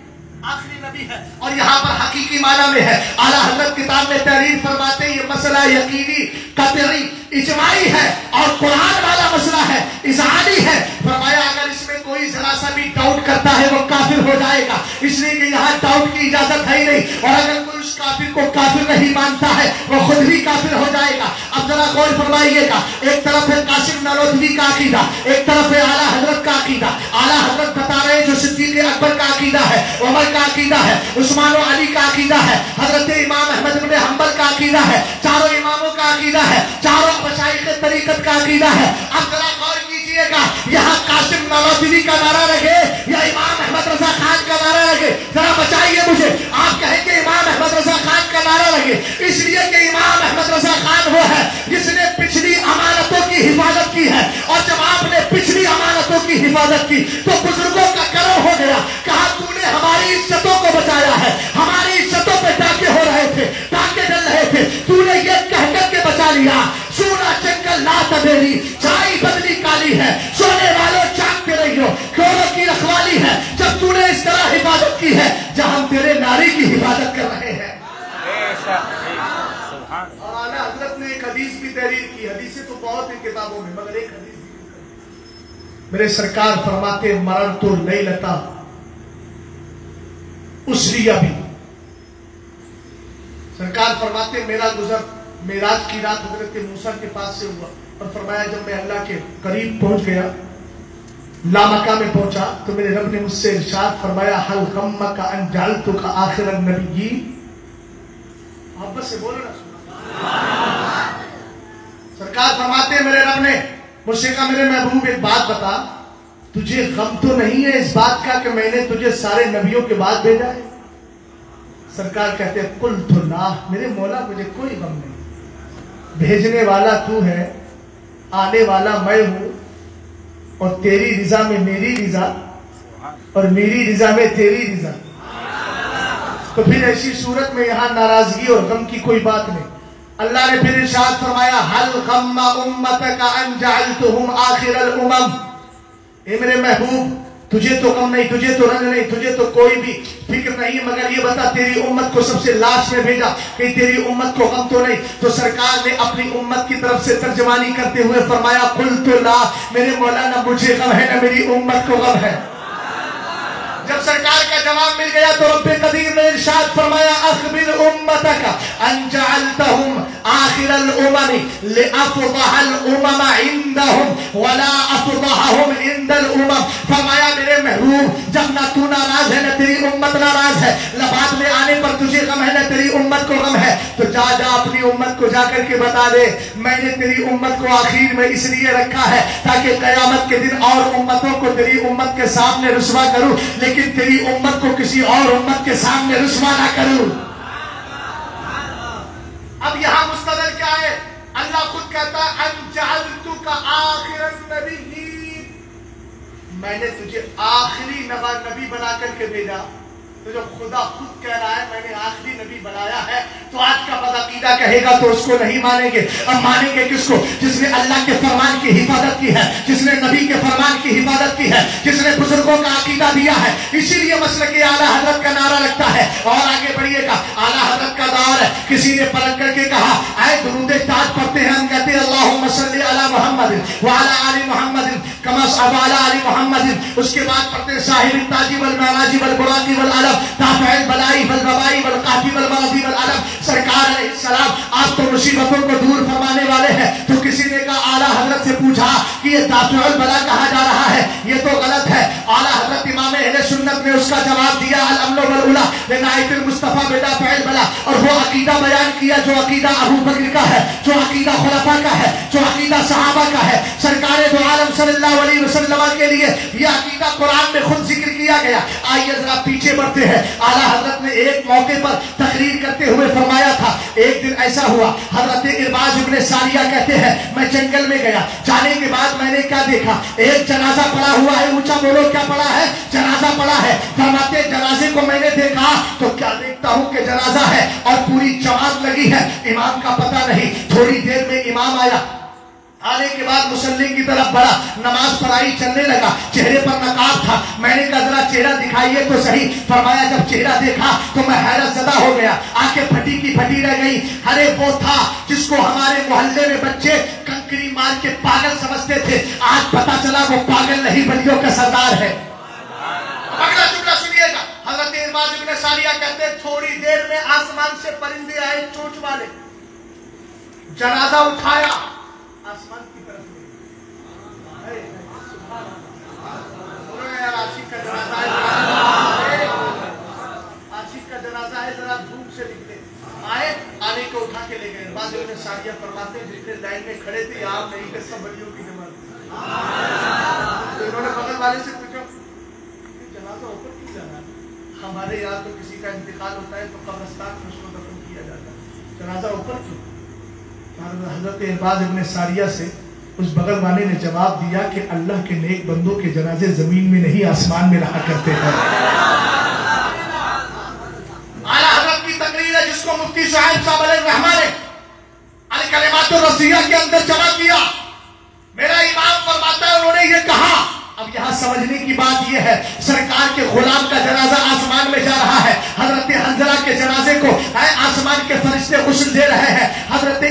آخری نبی ہے اور یہاں پر حقیقی معنی میں ہے۔ اعلیٰ حضرت کتاب میں تحریر فرماتے ہیں، یہ مسئلہ یقینی، قطعی، اجماعی ہے اور قرآن والا مسئلہ ہے ازعانی ہے۔ فرمایا، اگر اس میں کوئی ذرا سا بھی ڈاؤٹ کرتا ہے، وہ کافر ہو جائے گا۔ اس لیے کہ یہاں ڈاؤٹ کی اجازت ہے ہی نہیں۔ اور اگر کوئی اس کافر کو کافر نہیں مانتا ہے، وہ خود بھی کافر ہو جائے گا۔ اب ذرا غور فرمائیے گا۔ ایک طرف ہے قاسم نالوتوی کا عقیدہ، ایک طرف ہے اعلیٰ حضرت کا عقیدہ۔ اعلیٰ حضرت بتا رہے ہیں جو صدیق اکبر کا عقیدہ ہے، عمر کا عقیدہ ہے۔ عثمان و علی کا عقیدہ ہے، حضرت امام احمد بن حنبل کا عقیدہ ہے، چاروں اماموں کا عقیدہ ہے، چاروں مشائخ طریقت کا عقیدہ ہے۔ اب ذرا غور کیجیے گا، یہاں قاسم نالوتوی جی کا نعرہ رکھے یا امام احمد رضا خان کا نعرہ رکھے؟ ذرا بچائیے مجھے۔ آپ کہیں کہ امام احمد رضا خان کا نعرہ لگے اس لیے کہ امام احمد رضا خان وہ ہے جس نے پچھلی امانتوں کی حفاظت کی ہے۔ اور جب آپ نے پچھلی امانتوں کی حفاظت کی تو بزرگوں کا کرم ہو گیا۔ کہا ہماری عزتوں کو بچایا ہے، ہماری عزتوں پہ ڈاکے ہو رہے تھے ڈاکے ڈل رہے تھے۔ تو نے یہ کہہ کر کے بچا لیا۔ سونا چنگل لا تبیری چائی بدلی کالی ہے۔ سونے والوں چاکتے رہی ہو کوروں کی رکھوالی ہے۔ جب تو نے اس طرح حفاظت کی ہے، جہاں ہم تیرے ناری کی حفاظت کر رہے ہیں۔ اور اعلیٰ حضرت نے ایک حدیث بھی تحریر کی۔ حدیثیں تو بہت ہیں کتابوں میں، مگر ایک حدیث میرے سرکار فرماتے مرن تو نہیں لتا۔ اس بھی۔ سرکار فرماتے میرا گزر میراج کی رات حضرت موسیٰ کے پاس سے ہوا۔ اور فرمایا، جب میں اللہ کے قریب پہنچ گیا لامکہ میں پہنچا، تو میرے رب نے مجھ سے ارشاد فرمایا، حل غمک ان جعلتو کا آخر النبیین۔ محبت سے بولو نا سرکار فرماتے ہیں، میرے رب نے، مجھ سے کہا، میرے محبوب ایک بات بتا۔ تجھے غم تو نہیں ہے اس بات کا کہ میں نے تجھے سارے نبیوں کے بعد بھیجا ہے؟ سرکار کہتے ہیں کل تو لا، میرے مولا، مجھے کوئی غم نہیں۔ بھیجنے والا تو ہے، آنے والا میں ہوں، اور تیری رضا میں میری رضا، اور میری رضا میں تیری رضا۔ تو پھر ایسی صورت میں یہاں ناراضگی اور غم کی کوئی بات نہیں۔ اللہ نے پھر ارشاد فرمایا، حل غم امتک ان جعلتهم آخر الامم۔ اے میرے محبوب، تجھے تو کم نہیں، تجھے تو رنگ نہیں، تجھے تو کوئی بھی فکر نہیں، مگر یہ بتا، تیری امت کو سب سے لاسٹ میں بھیجا کہ تیری امت کو غم تو نہیں۔ تو سرکار نے اپنی امت کی طرف سے ترجمانی کرتے ہوئے فرمایا، قل تو لا، میرے مولانا، مجھے غم ہے نہ میری امت کو غم ہے۔ جب سرکار کا جواب مل گیا تو رب قدیر نے ارشاد فرمایا، اخبر امتک ان جعلتهم آخر الامم لافضح الامم عندهم ولا افضحهم عند الامم. فرمایا، میرے محبوب، جب نہ تو ناراض ہے، نہ تیری امت ناراض ہے لبات میں آنے پر تجھے غم ہے، نہ تیری امت کو غم ہے، تو جا جا اپنی امت کو جا کر کے بتا دے، میں نے تیری امت کو آخر میں اس لیے رکھا ہے تاکہ قیامت کے دن اور امتوں کو تیری امت کے سامنے رسوا کروں، لیکن تیری امت کو کسی اور امت کے سامنے رسوا نہ کروں۔ اب یہاں مستدل کیا ہے؟ اللہ خود کہتا ہے، ان آخر النبیین میں نے تجھے آخری نبا نبی بنا کر کے بھیجا۔ تو جب خدا خود کہہ رہا ہے، میں نے آخری نبی بنایا ہے، تو آج کا بدعقیدہ کہے گا تو اس کو نہیں مانیں گے۔ اب مانیں گے کس کو؟ جس نے اللہ کے فرمان کی حفاظت کی ہے، جس نے نبی کے فرمان کی حفاظت کی ہے، جس نے بزرگوں کا عقیدہ دیا ہے۔ اسی لیے مسئلہ کے اعلیٰ حضرت کا نعرہ لگتا ہے۔ اور آگے بڑھیے گا۔ اعلیٰ حضرت کا دور ہے۔ کسی نے پلٹ کر کے کہا اے درود تاج پڑھتے ہیں۔ ہم کہتے ہیں، اللہم صلی علی محمد وعلی آل محمد کما صحب علی آل محمد. اس کے بعد پڑھتے ہیں، صاحب التاجی والمعراجی والبراقی والعلم، دافع البلائی والبوائی والقافی والمرضی والعلم. سرکار علیہ السلام آپ تو مصیبتوں کو دور فرمانے والے ہیں۔ تو کسی نے کہا، اعلیٰ حضرت سے پوچھا کہ یہ دافع البلا کہا جا رہا ہے؟ یہ تو غلط ہے۔ اعلیٰ حضرت امام اہل سنت نے اس کا جواب دیا، الامن والعلا لنائت المصطفیٰ بدافع البلا اور وہ عقیدہ بیان کیا جو عقیدہ ابو بکر کا ہے، جو عقیدہ خلفاء کا ہے، جو عقیدہ صحابہ کا ہے۔ سرکار دو عالم صلی اللہ علیہ وسلم کے لیے یہ عقیدہ قرآن میں خود ذکر کیا گیا۔ آئیے ذرا پیچھے بڑھتے ہیں۔ اعلیٰ حضرت نے ایک موقع پر تقریر کرتے ہوئے فرمایا تھا، ایک دن ایسا ہوا۔ حضرت ارباز ابن ساریہ کہتے ہیں، میں جنگل میں گیا۔ جانے کے بعد میں نے کیا دیکھا؟ ایک جنازہ پڑا ہوا ہے۔ اونچا بولو، کیا پڑا ہے؟ جنازہ پڑا ہے۔ فرماتے، جنازے کو میں نے دیکھا۔ تو کیا دیکھتا ہوں کہ جنازہ ہے اور پوری جماعت لگی ہے؟ امام کا پتہ نہیں۔ تھوڑی دیر میں امام آیا۔ آنے کے بعد مسلم کی طرف بڑا نماز پڑھائی چلنے لگا، چہرے پر نقاب تھا۔ میں نے کہا، ذرا چہرہ دکھائیے تو صحیح۔ فرمایا، جب چہرہ دیکھا تو میں حیرت زدہ ہو گیا۔ آنکھیں پھٹی کی پھٹی رہ گئی ارے وہ تھا جس کو ہمارے محلے میں بچے کنکری مار کے پاگل سمجھتے تھے۔ آج پتا چلا وہ پاگل نہیں، بلیوں کا سردار ہے۔ اگلا ٹکڑا سنیے گا۔ حضرت ارباز ابن ساریہ کہتے تھوڑی دیر میں آسمان سے پرندے آئے چونچ والے جنازہ اٹھایا۔ آسمان کی طرف۔ کا جنازہ ہے کا جنازہ ہے، ذرا دھوپ سے نکلے۔ آئے آنے کو اٹھا کے لے گئے۔ بعد میں ساریہ فرماتے ہیں جتنے لائن میں کھڑے تھے آپ نہیں کہ سب بڑیوں کی انہوں نے بغل والے سے پوچھا جنازہ اوپر کیوں ہے؟ ہمارے یہاں تو کسی کا انتقال ہوتا ہے، تو قبرستان میں اس کو دفن کیا جاتا ہے۔ جنازہ اوپر کیوں؟ حضرت ارباز ابن ساریہ سے اس بغل والے نے جواب دیا کہ اللہ کے نیک بندوں کے جنازے زمین میں نہیں، آسمان میں رہا کرتے ہیں اعلیٰ حضرت کی تقریر ہے، جس کو مفتی شاہد صاحب علیہ الرحمہ نے الکلمات الرسیہ کے اندر جمع کیا۔ میرا امام فرماتا ہے، انہوں نے یہ کہا۔ اب یہاں سمجھنے کی بات یہ ہے، سرکار کے غلام کا جنازہ آسمان میں جا رہا ہے۔ حضرت حنزلہ کے جنازے کو اے آسمان کے فرشتے غسل دے رہے ہیں۔ حضرت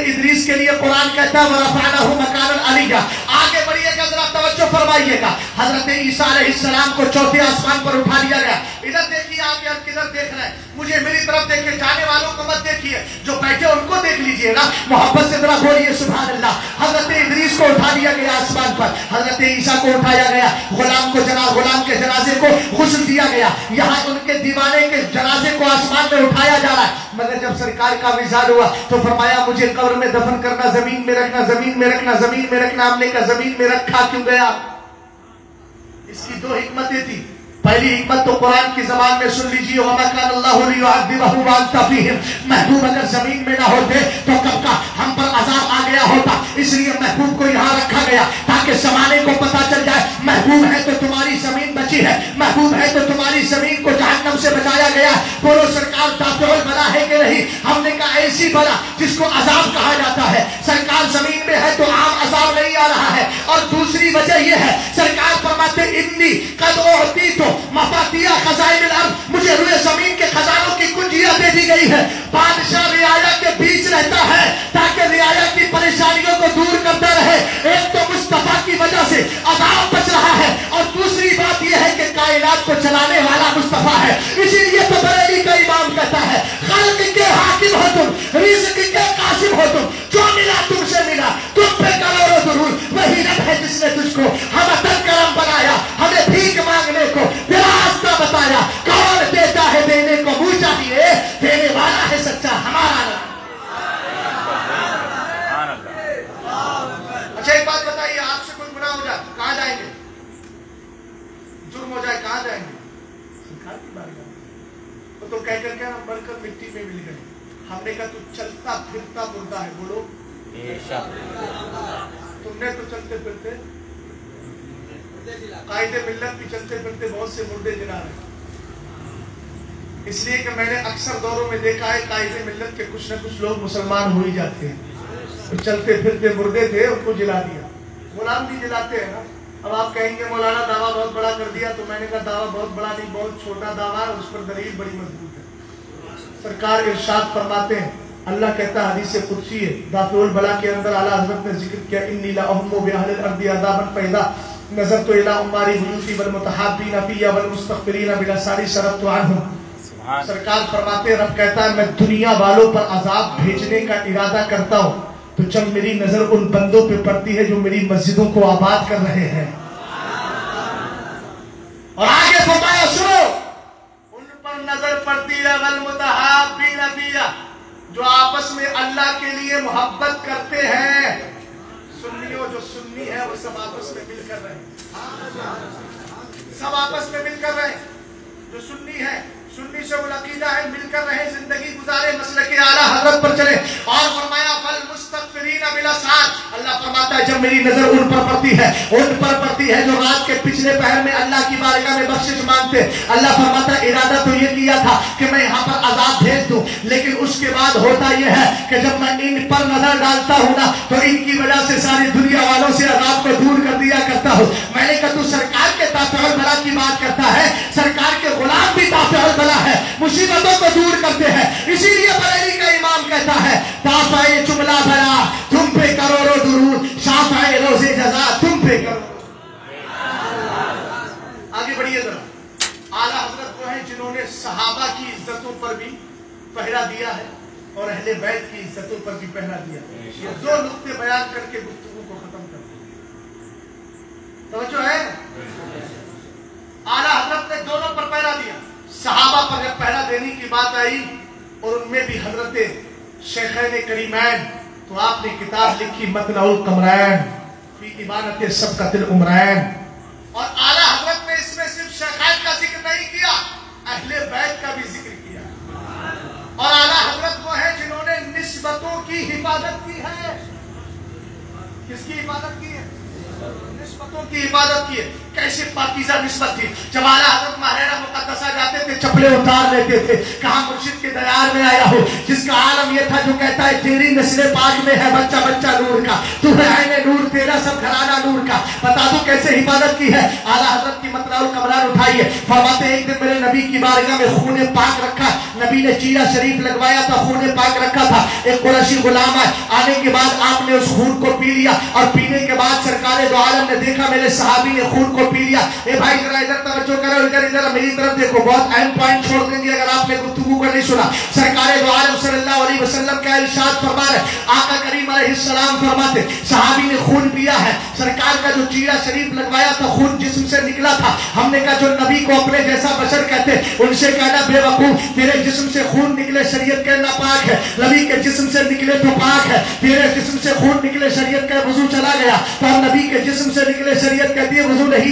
جس کے لیے قرآن کہتا ہے وَرَفَعْنَهُ مکان عَلِيًّا آگے بڑھیے گا ذرا توجہ فرمائیے گا. حضرت عیسیٰ علیہ السلام کو چوتھے آسمان پر اٹھا لیا گیا. ادھر دیکھیے آپ یار کدھر دیکھ رہے ہیں. مجھے میری طرف دیکھے جانے والوں کو مت دیکھیے، جو بیٹھے ان کو دیکھ لیجیے نا۔ محبت سے ذرا بولیے سبحان اللہ حضرت ادریس کو اٹھا لیا گیا آسمان پر۔ حضرت عیسیٰ کو اٹھایا گیا۔ غلام کو جنا، غلام کے جنازے کو غسل دیا گیا۔ یہاں ان کے دیوانے کے جنازے کو آسمان میں اٹھایا جا رہا ہے۔ مگر جب سرکار کا وزار ہوا تو فرمایا، مجھے قبر میں دفن کرنا، زمین میں رکھنا، زمین میں رکھنا، زمین میں رکھنا، ہم نے کہا، زمین میں رکھا، کیوں گیا؟ اس کی دو حکمتیں تھی پہلی حکمت تو قرآن کی زبان میں سن لیجیے وما کان اللہ محبوب اگر زمین میں نہ ہوتے تو کب کا ہم پر عذاب آ گیا ہوتا؟ اس لیے محبوب کو یہاں رکھا گیا تاکہ زمانے کو پتا چل جائے، محبوب ہے تو تمہاری زمین بچی ہے، محبوب ہے تو تمہاری زمین کو جہنم سے بچایا گیا بولو سرکار تاکہ بلا ہے کہ نہیں؟ ہم نے کہا ایسی بلا جس کو عذاب کہا جاتا ہے۔ سرکار زمین میں ہے تو عام عذاب نہیں آ رہا ہے۔ اور دوسری وجہ یہ ہے، سرکار فرماتے انی قد تو مفاتیہ خزائن الارض، مجھے روئے زمین کے خزانوں کی کنجیاں دے دی گئی ہے بادشاہ ریایہ کے بیچ رہتا ہے تاکہ ریایہ کی پریشانیوں کو دور کرتا رہے۔ ایک تو مصطفیٰ کی وجہ سے عذاب بچ رہا ہے اور دوسری بات یہ ہے کہ کائنات کو چلانے والا مصطفیٰ ہے۔ اسی لیے تو بریلی کا امام کہتا ہے قلب کے حاکم ہو تم، رزق کے قاسم ہو تم، جو ملا تم سے ملا، تم پہ کرو ضرور وہی رب ہے جس نے تجھ کو ہم اتن کرم بنایا، ہمیں بھیک مانگنے کو تیرا راستہ بتایا۔ کون دیتا ہے دینے کو؟ منہ چاہیے دینے والا ہے سچا، ہمارا رب۔ اچھا ایک بات بتائیے، آپ سے کوئی گناہ ہو جائے، کہاں جائیں گے؟ جرم ہو جائے، کہاں جائیں گے؟ تو کہہ کر ہم بڑھ کر مٹی میں مل گئے ہم نے کہا تو چلتا پھرتا مردہ ہے بولو۔ تم نے تو چلتے پھرتے قائد ملت بھی چلتے پھرتے بہت سے مردے جلا رہے اس لیے کہ میں نے اکثر دوروں میں دیکھا ہے قائد ملت کے کچھ نہ کچھ لوگ مسلمان ہو ہی جاتے ہیں۔ چلتے پھرتے مردے تھے ان کو جلا دیا۔ غلام بھی جلاتے ہیں نا۔ اب آپ کہیں گے مولانا دعویٰ بہت بڑا کر دیا تو میں نے کہا دعویٰ بہت بڑا نہیں بہت چھوٹا دعویٰ ہے اس پر دلیل بڑی مضبوط ہے۔ سرکار ارشاد فرماتے ہیں اللہ کہتا ہے حدیث قدسی ہے دافع البلا کے اندر اعلیٰ حضرت نے ذکر کیا انی لأہم بأہل الارض عذابا پیدا نظر تو الى اماری بیوتی والمتحابین فیہ والمستغفرین بلا ساری شرط سبحان سرکار فرماتے ہیں رب کہتا ہے میں دنیا والوں پر عذاب بھیجنے کا ارادہ کرتا ہوں تو جب میری نظر ان بندوں پہ پڑتی ہے جو میری مسجدوں کو آباد کر رہے ہیں۔ اور آگے فرمایا، سنو، ان پر نظر پڑتی ہے والمتحابین فیہ، جو آپس میں اللہ کے لیے محبت کرتے ہیں۔ سنیوں، جو سنی ہے وہ سب آپس میں مل کر رہے ہیں سب آپس میں مل کر رہے جو سنی ہے سنی سے وہ عقیدہ ہے، مل کر رہے زندگی گزارے مسئلہ کے اعلیٰ حضرت پر چلے۔ اور فرمایا فل مستغفرین بالاسحار اللہ فرماتا ہے، جب میری نظر ان پر پڑتی ہے، ان پر پڑتی ہے جو رات کے پچھلے پہر میں اللہ کی بارگاہ میں بخشش مانگتے۔ اللہ فرماتا ہے، ارادہ تو یہ کیا تھا کہ میں یہاں پر عذاب بھیج دوں، لیکن اس کے بعد ہوتا یہ ہے کہ جب میں ان پر نظر ڈالتا ہوں نا، تو ان کی وجہ سے ساری دنیا والوں سے عذاب کو دور کر دیا کرتا ہوں۔ میں نے کہا، تو سرکار کے تافع بلا کی بات کرتا ہے، سرکار کے غلام بھی تافع بلا ہے، مصیبتوں کو دور کرتے ہیں۔ اسی لیے بریلی کا امام کہتا ہے تافع جملہ بلا، تم پہ کروڑوں درود۔ شافع روز جزا، تم پہ کرو آگے بڑھیے ذرا۔ اعلیٰ حضرت وہ ہیں جنہوں نے صحابہ کی عزتوں پر بھی پہرا دیا ہے اور اہل بیت کی عزتوں پر بھی پہرا دیا ہے۔ یہ دو نقطے بیان کر کے گفتگو کو ختم کر دیں۔ توجہ ہے؟ اعلیٰ حضرت نے دونوں پر پہرا دیا۔ صحابہ پر جب پہرا دینے کی بات آئی اور ان میں بھی حضرت شیخین کریمین، تو آپ نے کتاب لکھی مطلع القمرین فی عبادت سبقت العمرین۔ اور اعلیٰ حضرت نے اس میں صرف شیخین کا ذکر نہیں کیا، اہل بیت کا بھی ذکر کیا۔ اور اعلیٰ حضرت وہ ہیں جنہوں نے نسبتوں کی حفاظت کی ہے۔ کس کی حفاظت کی ہے؟ نسبتوں کی حفاظت کی ہے۔ کیسے پاکیزہ نسبت تھی؟ جب اعلیٰ حضرت ماہرہ مقدسہ جاتے تھے، چپلے اتار لیتے تھے، کہاں مرشد کے دیار میں آیا ہو؟ جس کا عالم یہ تھا جو کہتا ہے، تیری نسل پاک میں ہے بچہ بچہ نور کا، تو ہے عین نور، تیرا سب گھرانہ نور کا۔ بتا دو کیسے حفاظت کی ہے؟ اعلیٰ حضرت کی مطلع القمران اٹھائیے فرماتے ہیں، ایک دن میرے نبی کی بارگاہ میں خون پاک رکھا۔ نبی نے چیرہ شریف لگوایا تھا، خون پاک رکھا تھا۔ ایک قرشی غلام ہے آنے کے بعد آپ نے اس خون کو پی لیا اور پینے کے بعد سرکار دو عالم نے دیکھا، میرے صحابی نے خون کو پی لیا اے بھائی ذرا ادھر توجہ کرو، ادھر ادھر، میری طرف دیکھو، بہت اہم پوائنٹ چھوڑ دیں گے اگر آپ نے گفتگو کو نہیں سنا. سرکار دو عالم صلی اللہ علیہ وسلم کا ارشاد فرما آقا کریم علیہ السلام فرماتے صحابی نے خون پیا ہے. سرکار کا جو چیرہ شریف لگوایا تھا، خون جسم سے نکلا تھا. ہم نے کہا، جو نبی کو اپنے جیسا بشر کہتے ان سے کہنا بے وقوف، تیرے جسم سے خون نکلے شریعت کہنا پاک ہے. نبی کے جسم سے نکلے تو پاک ہے. تیرے جسم سے خون نکلے شریعت کا وضو چلا گیا. تو ہم نبی کے جسم سے نکلے شریعت کہتی ہے وضو نہیں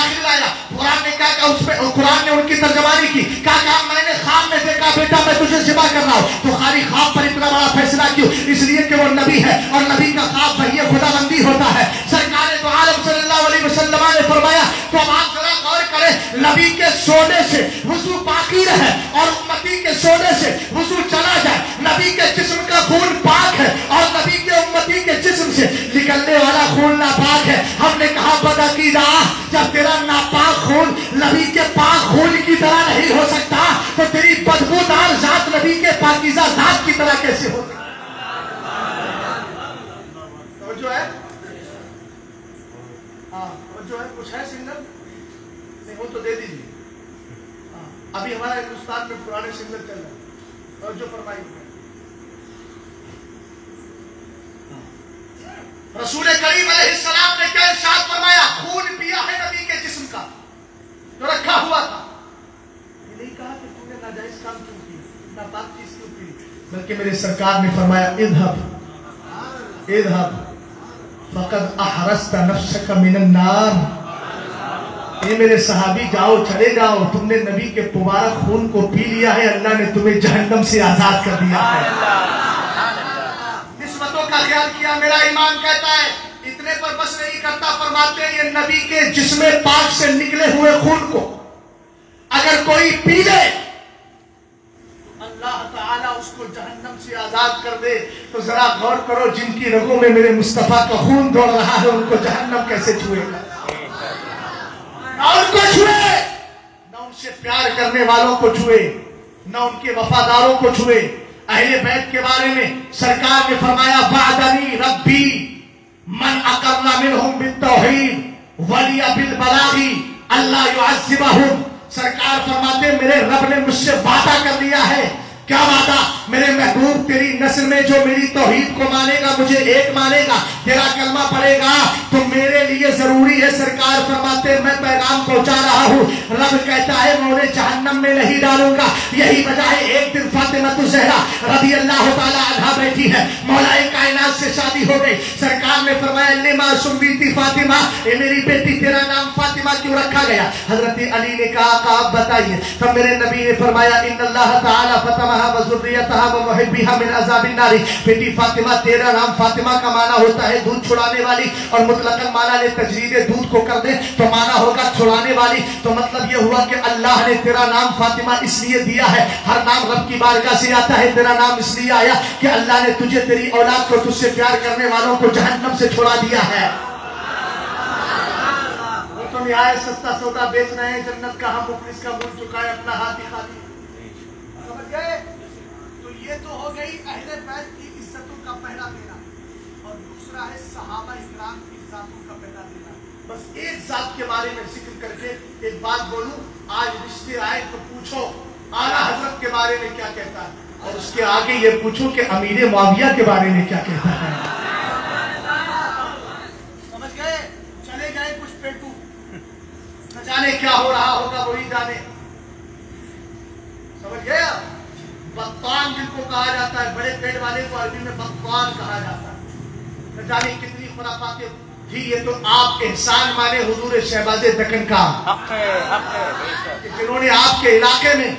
داخل رہنا قرآن نے کہا؟ کہ اس پہ قرآن نے ان کی ترجمانی کی۔ کہا کہ ہاں، میں نے خواب میں دیکھا، بیٹا، میں تجھے ذبح کر رہا ہوں۔ تو خالی خواب پر اتنا بڑا فیصلہ کیوں؟ اس لیے کہ وہ نبی ہے اور نبی کا خواب بھئی خدا بندی ہوتا ہے۔ سرکار تو عالم صلی اللہ علیہ وسلم نے فرمایا، تو آپ ذرا غور کریں، نبی کے سونے سے وضو باقی رہے اور امتی کے سونے سے وضو چلا جائے۔ نبی کے جسم کا خون پاک ہے اور نبی کے امتی کے جسم سے نکلنے والا خون ناپاک ہے۔ ہم نے کہا پتا کی راہ جب تیرا ناپاک خون نبی کے پاک خون کی طرح نہیں ہو سکتا، تو تیری بدبودار ذات نبی کے پاکیزہ ذات کی طرح کیسے ہو؟ جو ہے؟ ہاں جو ہے؟ کچھ ہے سنگل نہیں، وہ تو دے دیجیے ہاں، ابھی ہمارا ہندوستان میں پرانے سنگل چل رہا ہے اور جو فرمائی رسول کریم علیہ السلام نے کیا ارشاد فرمایا؟ خون پیا ہے نبی کے جسم کا۔ جو رکھا ہوا تھا۔ یہ نہیں کہا کہ تم نے ناجائز کام کیوں کی نہ ناپاک چیز کیوں کی، بلکہ میرے سرکار نے فرمایا اذهب اذهب فقد احرست نفسك من النار۔ اے میرے صحابی، جاؤ، چلے جاؤ۔ تم نے نبی کے مبارک خون کو پی لیا ہے، اللہ نے تمہیں جہنم سے آزاد کر دیا ہے۔ نسبتوں کا خیال کیا، میرا ایمان کہتا ہے، اتنے پر بس نہیں کرتا، فرماتے ہیں یہ نبی کے جسم پاک سے نکلے ہوئے خون کو۔ اگر کوئی پی لے، اللہ تعالیٰ اس کو جہنم سے آزاد کر دے۔ تو ذرا غور کرو، جن کی رگوں میں میرے مصطفیٰ کا خون دوڑ رہا ہے، ان کو جہنم کیسے چھوئے گا؟ نہ ان کو چھوئے، نہ ان سے پیار کرنے والوں کو چھوئے، نہ ان کے وفاداروں کو چھوئے۔ اہل بیت کے بارے میں سرکار نے فرمایا بعدنی ربی من اقرنا منہم بالتوحید، ولی بالبلاغی، اللہ یعذبہم. سرکار فرماتے ہیں، میرے رب نے مجھ سے وعدہ کر دیا ہے کیا وعدہ میرے محبوب، تیری نسل میں جو میری توحید کو مانے گا، مجھے ایک مانے گا، تیرا کلمہ پڑے گا، تو میرے لیے ضروری ہے سرکار فرماتے، میں پیغام پہنچا رہا ہوں۔ رب کہتا ہے، میں انہیں جہنم میں نہیں ڈالوں گا۔ یہی وجہ ہے، ایک دن فاطمہ زہرا رضی اللہ تعالیٰ عنہ بیٹھی ہے۔ مولا کائنات سے شادی ہو گئی۔ سرکار نے فرمایا، انی معصوم بیتی فاطمہ، اے میری بیٹی، تیرا نام فاطمہ کیوں رکھا گیا؟ حضرت علی نے کہا کہ آپ بتائیے۔ تب میرے نبی نے فرمایا، ان اللہ تعالیٰ فتمہ و ذریتھا و محبیھا من عذاب النار بیٹی فاطمہ، تیرا نام فاطمہ کا معنی ہوتا ہے دودھ چھڑانے والی۔ اور مطلقا معنی نے تجرید دودھ کو کر دے تو معنی ہوگا چھڑانے والی۔ تو مطلب یہ ہوا کہ اللہ نے تیرا نام فاطمہ اس لیے دیا ہے۔ ہر نام رب کی بارگاہ سے آتا ہے، تیرا نام اس لیے آیا کہ اللہ نے تجھے تیری اولاد کو تجھ سے پیار کرنے والوں کو جہنم سے چھڑا دیا ہے۔ تم یہاں سستا سودا بیچ رہے ہیں، جنت کا ہم مفلس کا مل چکا ہے اپنا ہاتھ دکھا دیا سمجھ گئے؟ تو یہ تو ہو گئی اہل بیت کی عزتوں کا پہلا دینا اور دوسرا ہے صحابہ کی کا پہلا دینا بس ایک ذات کے بارے میں ذکر کر کے ایک بات بولوں، آج رشتے آئے تو پوچھو، اعلیٰ حضرت کے بارے میں کیا کہتا ہے؟ اور اس کے آگے یہ پوچھو کہ امیر معاویہ کے بارے میں کیا کہتا ہے۔ سمجھ گئے؟ چلے جائے کچھ پیٹو نہ جانے کیا ہو رہا ہوگا، وہی جانے۔ سمجھ گیا بختان جن کو کہا جاتا ہے بڑے پیٹ والے کو عربی میں بختان کہا جاتا ہے۔ جانے کتنی خرافات تھی یہ تو آپ کے احسان مانے حضور شہباز دکن کا۔ جنہوں نے آپ کے علاقے میں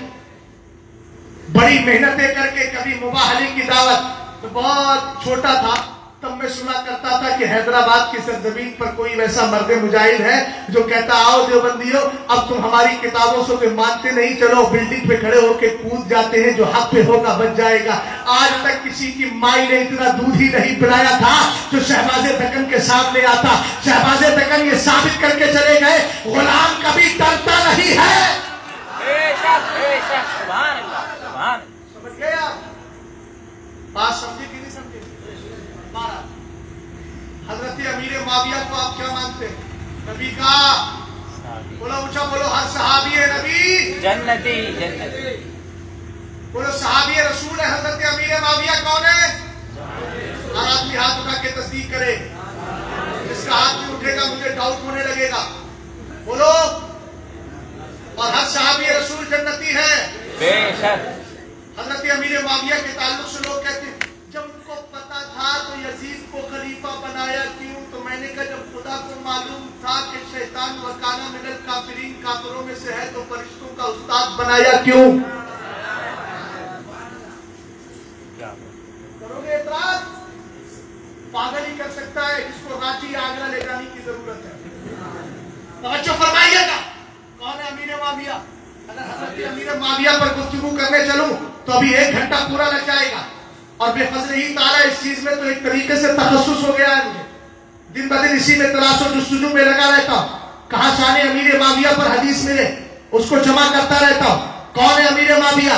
بڑی محنتیں کر کے کبھی مباحلی کی دعوت تو بہت چھوٹا تھا۔ تب میں سنا کرتا تھا کہ حیدرآباد کی سرزمین پر کوئی ویسا مرد مجاہد ہے جو کہتا آؤ دیوبندیوں اب تم ہماری کتابوں سے مانتے نہیں چلو بلڈنگ پہ کھڑے ہو کے کود جاتے ہیں جو حق پہ ہوگا بچ جائے گا۔ آج تک کسی کی مائی نے اتنا دودھ ہی نہیں پلایا تھا جو شہباز دکن کے سامنے آتا۔ شہباز دکن یہ ثابت کر کے چلے گئے غلام کبھی ڈرتا نہیں ہے۔ بات شک بے شک سمجھ گیا؟ حضرت امیر معاویہ کو آپ کیا مانتے ہیں؟ نبی کا۔ بولو اونچا بولو ہر صحابی ہے نبی۔ جنتی جنتی۔ بولو صحابی رسول ہے حضرت امیر معاویہ کون ہے؟ ہر آدمی ہاتھ اٹھا کے تصدیق کرے۔ جس کا ہاتھ نہیں اٹھے گا مجھے ڈاؤٹ ہونے لگے گا۔ بولو۔ اور ہر صحابی رسول جنتی ہے۔ بے شک۔ حضرت امیر معاویہ کے تعلق سے لوگ کہتے ہیں کو پتا تھا تو یزید کو خلیفہ بنایا کیوں؟ تو میں نے کہا، جب خدا کو معلوم تھا کہ شیطان وکانہ ملل کافرین کافروں میں سے ہے، تو فرشتوں کا استاد بنایا کیوں؟ کرو گے اعتراض؟ پاگل ہی کر سکتا ہے، اس کو رانچی آگرہ لے جانے کی ضرورت ہے۔ توجہ فرمائیے گا۔ کون ہے امیر معاویہ؟ اگر حضرت امیر معاویہ پر گفتگو کرنے چلوں، تو ابھی ایک گھنٹہ پورا لگ جائے گا۔ اور بے فضل ہی تعالیٰ اس چیز میں تو ایک طریقے سے تخصص ہو گیا ہے مجھے۔ دن بدن اسی میں تلاش و جستجو میں لگا رہتا ہوں۔ کہاں شان امیر معاویہ پر حدیث ملے؟ اس کو جمع کرتا رہتا ہوں۔ کون ہے امیر معاویہ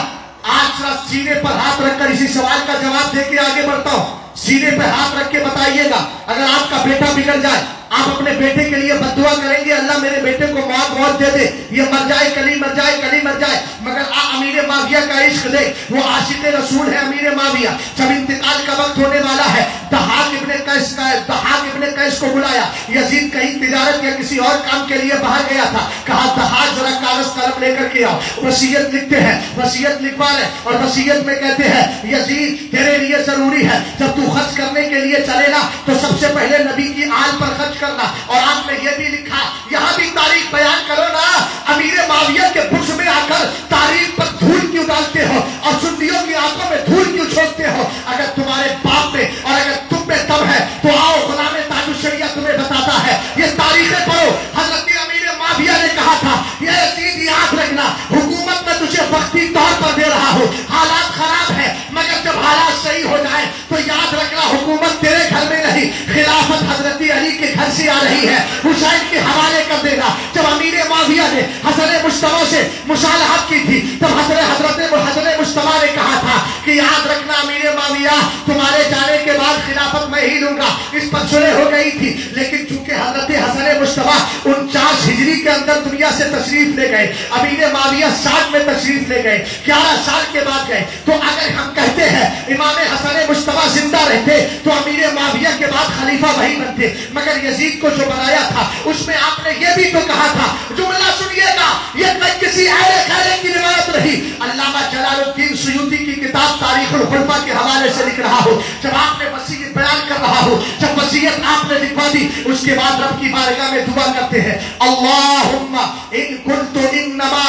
آج ذرا سینے پر ہاتھ رکھ کر اسی سوال کا جواب دے کے آگے بڑھتا ہوں۔ سینے پر ہاتھ رکھ کے بتائیے گا، اگر آپ کا بیٹا بگڑ جائے آپ اپنے بیٹے کے لیے بدعا کریں گے، اللہ میرے بیٹے کو ماں بہت دے دے۔ یہ مر جائے، کلی مر جائے، کلی مر جائے۔ مگر امیر معاویہ کا عشق دے وہ عاشق رسول ہے امیر معاویہ۔ جب انتقال کا وقت ہونے والا ہے دہاق ابن قیس کا دہاق ابن قیس کو بلایا۔ یزید کہیں تجارت یا کسی اور کام کے لیے باہر گیا تھا۔ کہا دہاق ذرا کاغذ قلم لے کر کے آؤ۔ وصیت لکھتے ہیں، وصیت لکھوا رہے اور وصیت میں کہتے ہیں، یزید، تیرے لیے ضروری ہے۔ جب تو خرچ کرنے کے لیے چلے نا، تو سب سے پہلے نبی کی آل پر خرچ کرنا اور آپ نے یہ بھی لکھا، یہاں بھی تاریخ بیان کرو نا، امیر معاویہ کے بکس میں آ کر تاریخ پر دھول کیوں ڈالتے ہو؟ اور سندیوں کی آنکھوں میں دھول کیوں چھوڑتے ہو؟ اگر تمہارے باپ میں اور اگر تم میں تب ہے، تو آؤ، غلام تاج الشریعہ تمہیں بتاتا ہے۔ یہ تاریخیں پڑھو۔ حضرت امیر معاویہ نے کہا تھا یہ چیز یاد رکھنا، حکومت میں تجھے وقتی طور پر دے رہا ہوں۔ حالات خراب ہے مگر جب حالات صحیح ہو جائے تو یاد رکھنا، حکومت تیرے گھر میں نہیں، خلافت حضرت علی کے گھر سے آ رہی ہے۔ حسین کے حوالے کر دے گا۔ جب امیر معاویہ نے حسن مشتبہ سے مصالحت کی تھی، تب حضرت حضرت حسن مشتبہ نے کہا تھا کہ یاد رکھنا امیر معاویہ، تمہارے جانے کے بعد خلافت میں ہی لوں گا۔ اس پر سلح ہو گئی تھی، لیکن چونکہ حضرت حسن مشتبہ ان چار ہجری کے اندر دنیا سے تفصیل تشریف لے گئے۔ امیر معاویہ سات میں تشریف لے گئے۔ گیارہ سال کے بعد گئے۔ تو اگر ہم کہتے ہیں امام حسن مشتبہ زندہ رہتے، تو امیر معاویہ کے بعد خلیفہ وہی بنتے۔ مگر یزید کو جو بنایا تھا، اس میں آپ نے یہ بھی تو کہا تھا، جملہ سنیے گا، یہ میں کسی اہل خیر کی روایت رہی۔ علامہ جلال الدین سیوتی کی کتاب تاریخ الخلفہ کے حوالے سے لکھ رہا ہو جب آپ نے وسیعت بیان کر رہا ہو جب وسیعت آپ نے لکھوا دی، اس کے بعد رب کی بارگاہ میں دعا کرتے ہیں، اللہم ان كنت انما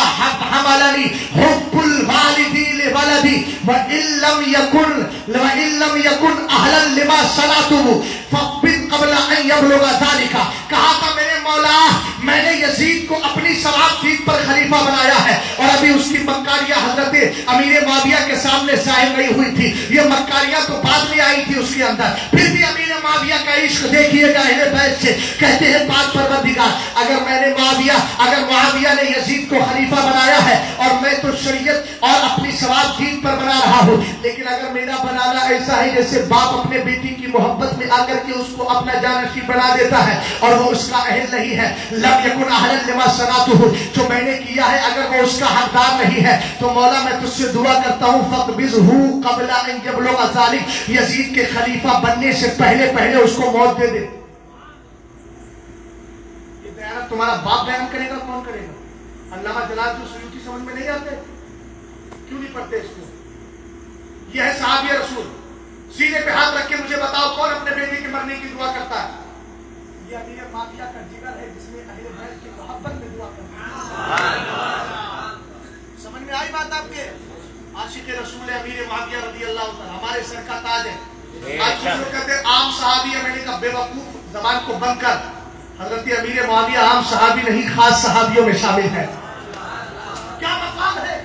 حملني حب الوالد لولدي وان لم يكن وان لم يكن اهلا لما صلاته فقبض قبل ان یبلغ ذالک کہا تھا میرے مولا، میں نے یزید کو اپنی سواب دین پر خلیفہ بنایا ہے۔ اور ابھی اس کی مکاریاں حضرت امیر معاویہ کے سامنے ظاہر نہیں ہوئی تھی۔ یہ مکاریاں تو بعد میں آئی تھی اس کے اندر۔ پھر بھی امیر معاویہ کا عشق دیکھیے گا اہل بیت سے۔ کہتے ہیں پاک پروردگار، اگر میں نے معاویہ، اگر معاویہ نے یزید کو خلیفہ بنایا ہے اور میں تو شریعت اور اپنی ثواب دین پر بنا رہا ہوں، لیکن اگر میرا بنانا ایسا ہے جیسے باپ اپنے بیٹی کی محبت میں آ کر کے اس کو اپنے اپنا جانشین بنا دیتا ہے اور وہ اس کا اہل نہیں ہے۔ لم یکن اہل لما صنعته جو میں نے کیا ہے، اگر وہ اس کا حق دار نہیں ہے، تو مولا میں تجھ سے دعا کرتا ہوں فقبضه قبل ان يبلغ ذلك یزید کے خلیفہ بننے سے پہلے پہلے اس کو موت دے دے۔ یہ دیانت تمہارا باپ بیان کرے گا، کون کرے گا؟ اللہ جلال جو سیوٹی سمجھ میں نہیں آتے؟ کیوں نہیں پڑتے اس کو؟ یہ ہے صحابی رسول۔ سینے پہ ہاتھ رکھ کے مجھے بتاؤ کون اپنے بیٹے کے مرنے کی دعا کرتا ہے؟ یہ امیر کا جگر ہے جس میں اہل بیت کی محبت میں دعا کرتا ہے۔ سمجھ میں آئی بات آپ کے؟ عاشق رسول امیر رضی اللہ ہمارے سر کا تاج ہے۔ آج کہتے ہیں عام صحابی بے وقوف زبان کو بند کر۔ حضرت امیر معاویہ عام صحابی نہیں خاص صحابیوں میں شامل مطلب ہے کیا مقام ہے؟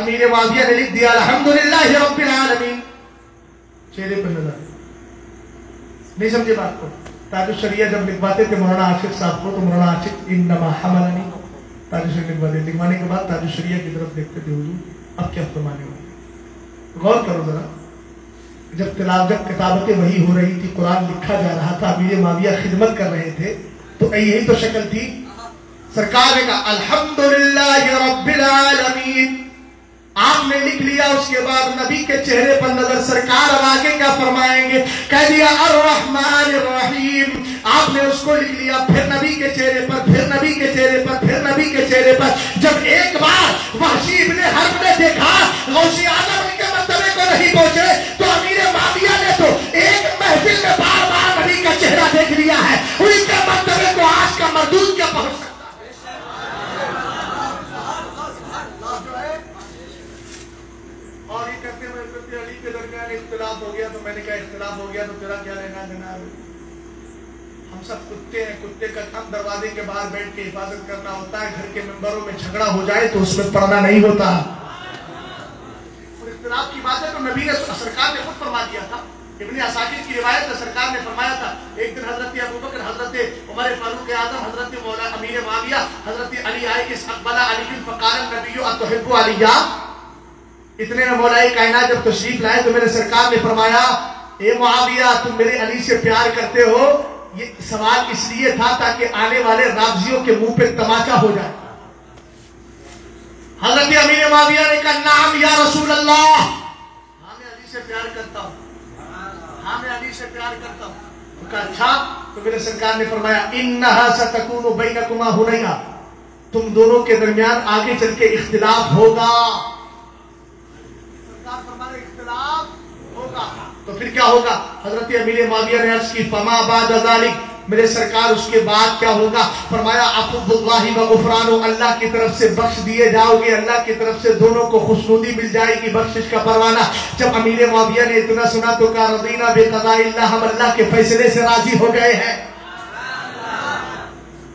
امیر معاویہ نے لکھ دیا الحمدللہ رب العالمین چہرے پر نظر نہیں سمجھے بات کو تاج الشریعہ جب لکھواتے تھے مولانا عاشق صاحب کو تو مولانا عاشق انما حملنی تاج الشریعہ لکھواتے لکھوانے کے بعد تاج الشریعہ کی طرف دیکھتے تھے حضور اب کیا فرمانے ہوئے غور کرو ذرا جب تلاو جب کتابتیں وہی ہو رہی تھی قرآن لکھا جا رہا تھا امیر معاویہ خدمت کر رہے تھے تو یہی تو شکل تھی سرکار نے کہا الحمدللہ رب العالمین آپ نے لکھ لیا، اس کے بعد نبی کے چہرے پر نظر سرکار اب آگے کیا فرمائیں گے؟ کہہ دیا، الرحمن الرحیم۔ آپ نے اس کو لکھ لیا، پھر نبی کے چہرے پر، پھر نبی کے چہرے پر، پھر نبی کے چہرے پر۔ جب ایک بار وحشی ابن حرب نے دیکھا غوثی آدم ان کے مرتبے کو نہیں پہنچے، تو امیر معاویہ نے تو ایک محفل میں بار بار نبی کا چہرہ دیکھ لیا ہے۔ ان کے مرتبے کو آج کا مردود کیا پہنچ کے اور حضرت علی کے درمیان اختلاف ہو گیا تو میں نے کہا اختلاف ہو گیا تو تیرا کیا لینا دینا ہم سب کتے ہیں، کتے کا تھم دروازے کے باہر بیٹھ کے حفاظت کرنا ہوتا ہے، گھر کے ممبروں میں جھگڑا ہو جائے تو اس میں پڑھنا نہیں ہوتا۔ اختلاف کی بات ہے تو نبی نے سرکار نے خود فرما دیا تھا۔ ابن اساکر کی روایت میں سرکار نے فرمایا تھا، ایک دن حضرت ابوبکر حضرت عمر فاروق اعظم، حضرت مولا امیر معاویہ، حضرت علی آئے کہ اقبلہ علی فقارم نبیو اتحبو علیہ۔ اتنے میں مولا کائنات جب تشریف لائے تو میرے سرکار نے فرمایا، اے معاویہ، تم میرے علی سے پیار کرتے ہو۔ یہ سوال اس لیے تھا تاکہ آنے والے رابضیوں کے منہ پہ تماچا ہو جائے۔ حضرت امیر معاویہ نے کہا نام یا رسول اللہ! ہاں میں علی سے پیار کرتا ہوں۔ ہاں میں علی سے پیار کرتا ہوں۔ اچھا! تو میرے سرکار نے فرمایا، انہا ستکون بینکما ہنیہ! تم دونوں کے درمیان آگے چل کے اختلاف ہوگا۔ تو پھر کیا ہوگا؟ حضرت امیر معاویہ نے عرض کی، فما بعد ذالک؟ میرے سرکار، اس کے بعد کیا ہوگا؟ فرمایا عفو اللہ و اللہ کی طرف سے بخش دیے جاؤ گے، اللہ کی طرف سے دونوں کو خوشنودی مل جائے گی بخشش کا پروانہ۔ جب امیر معاویہ نے اتنا سنا تو کہا، رضینا بے قضاء اللہ، ہم اللہ کے فیصلے سے راضی ہو گئے ہیں۔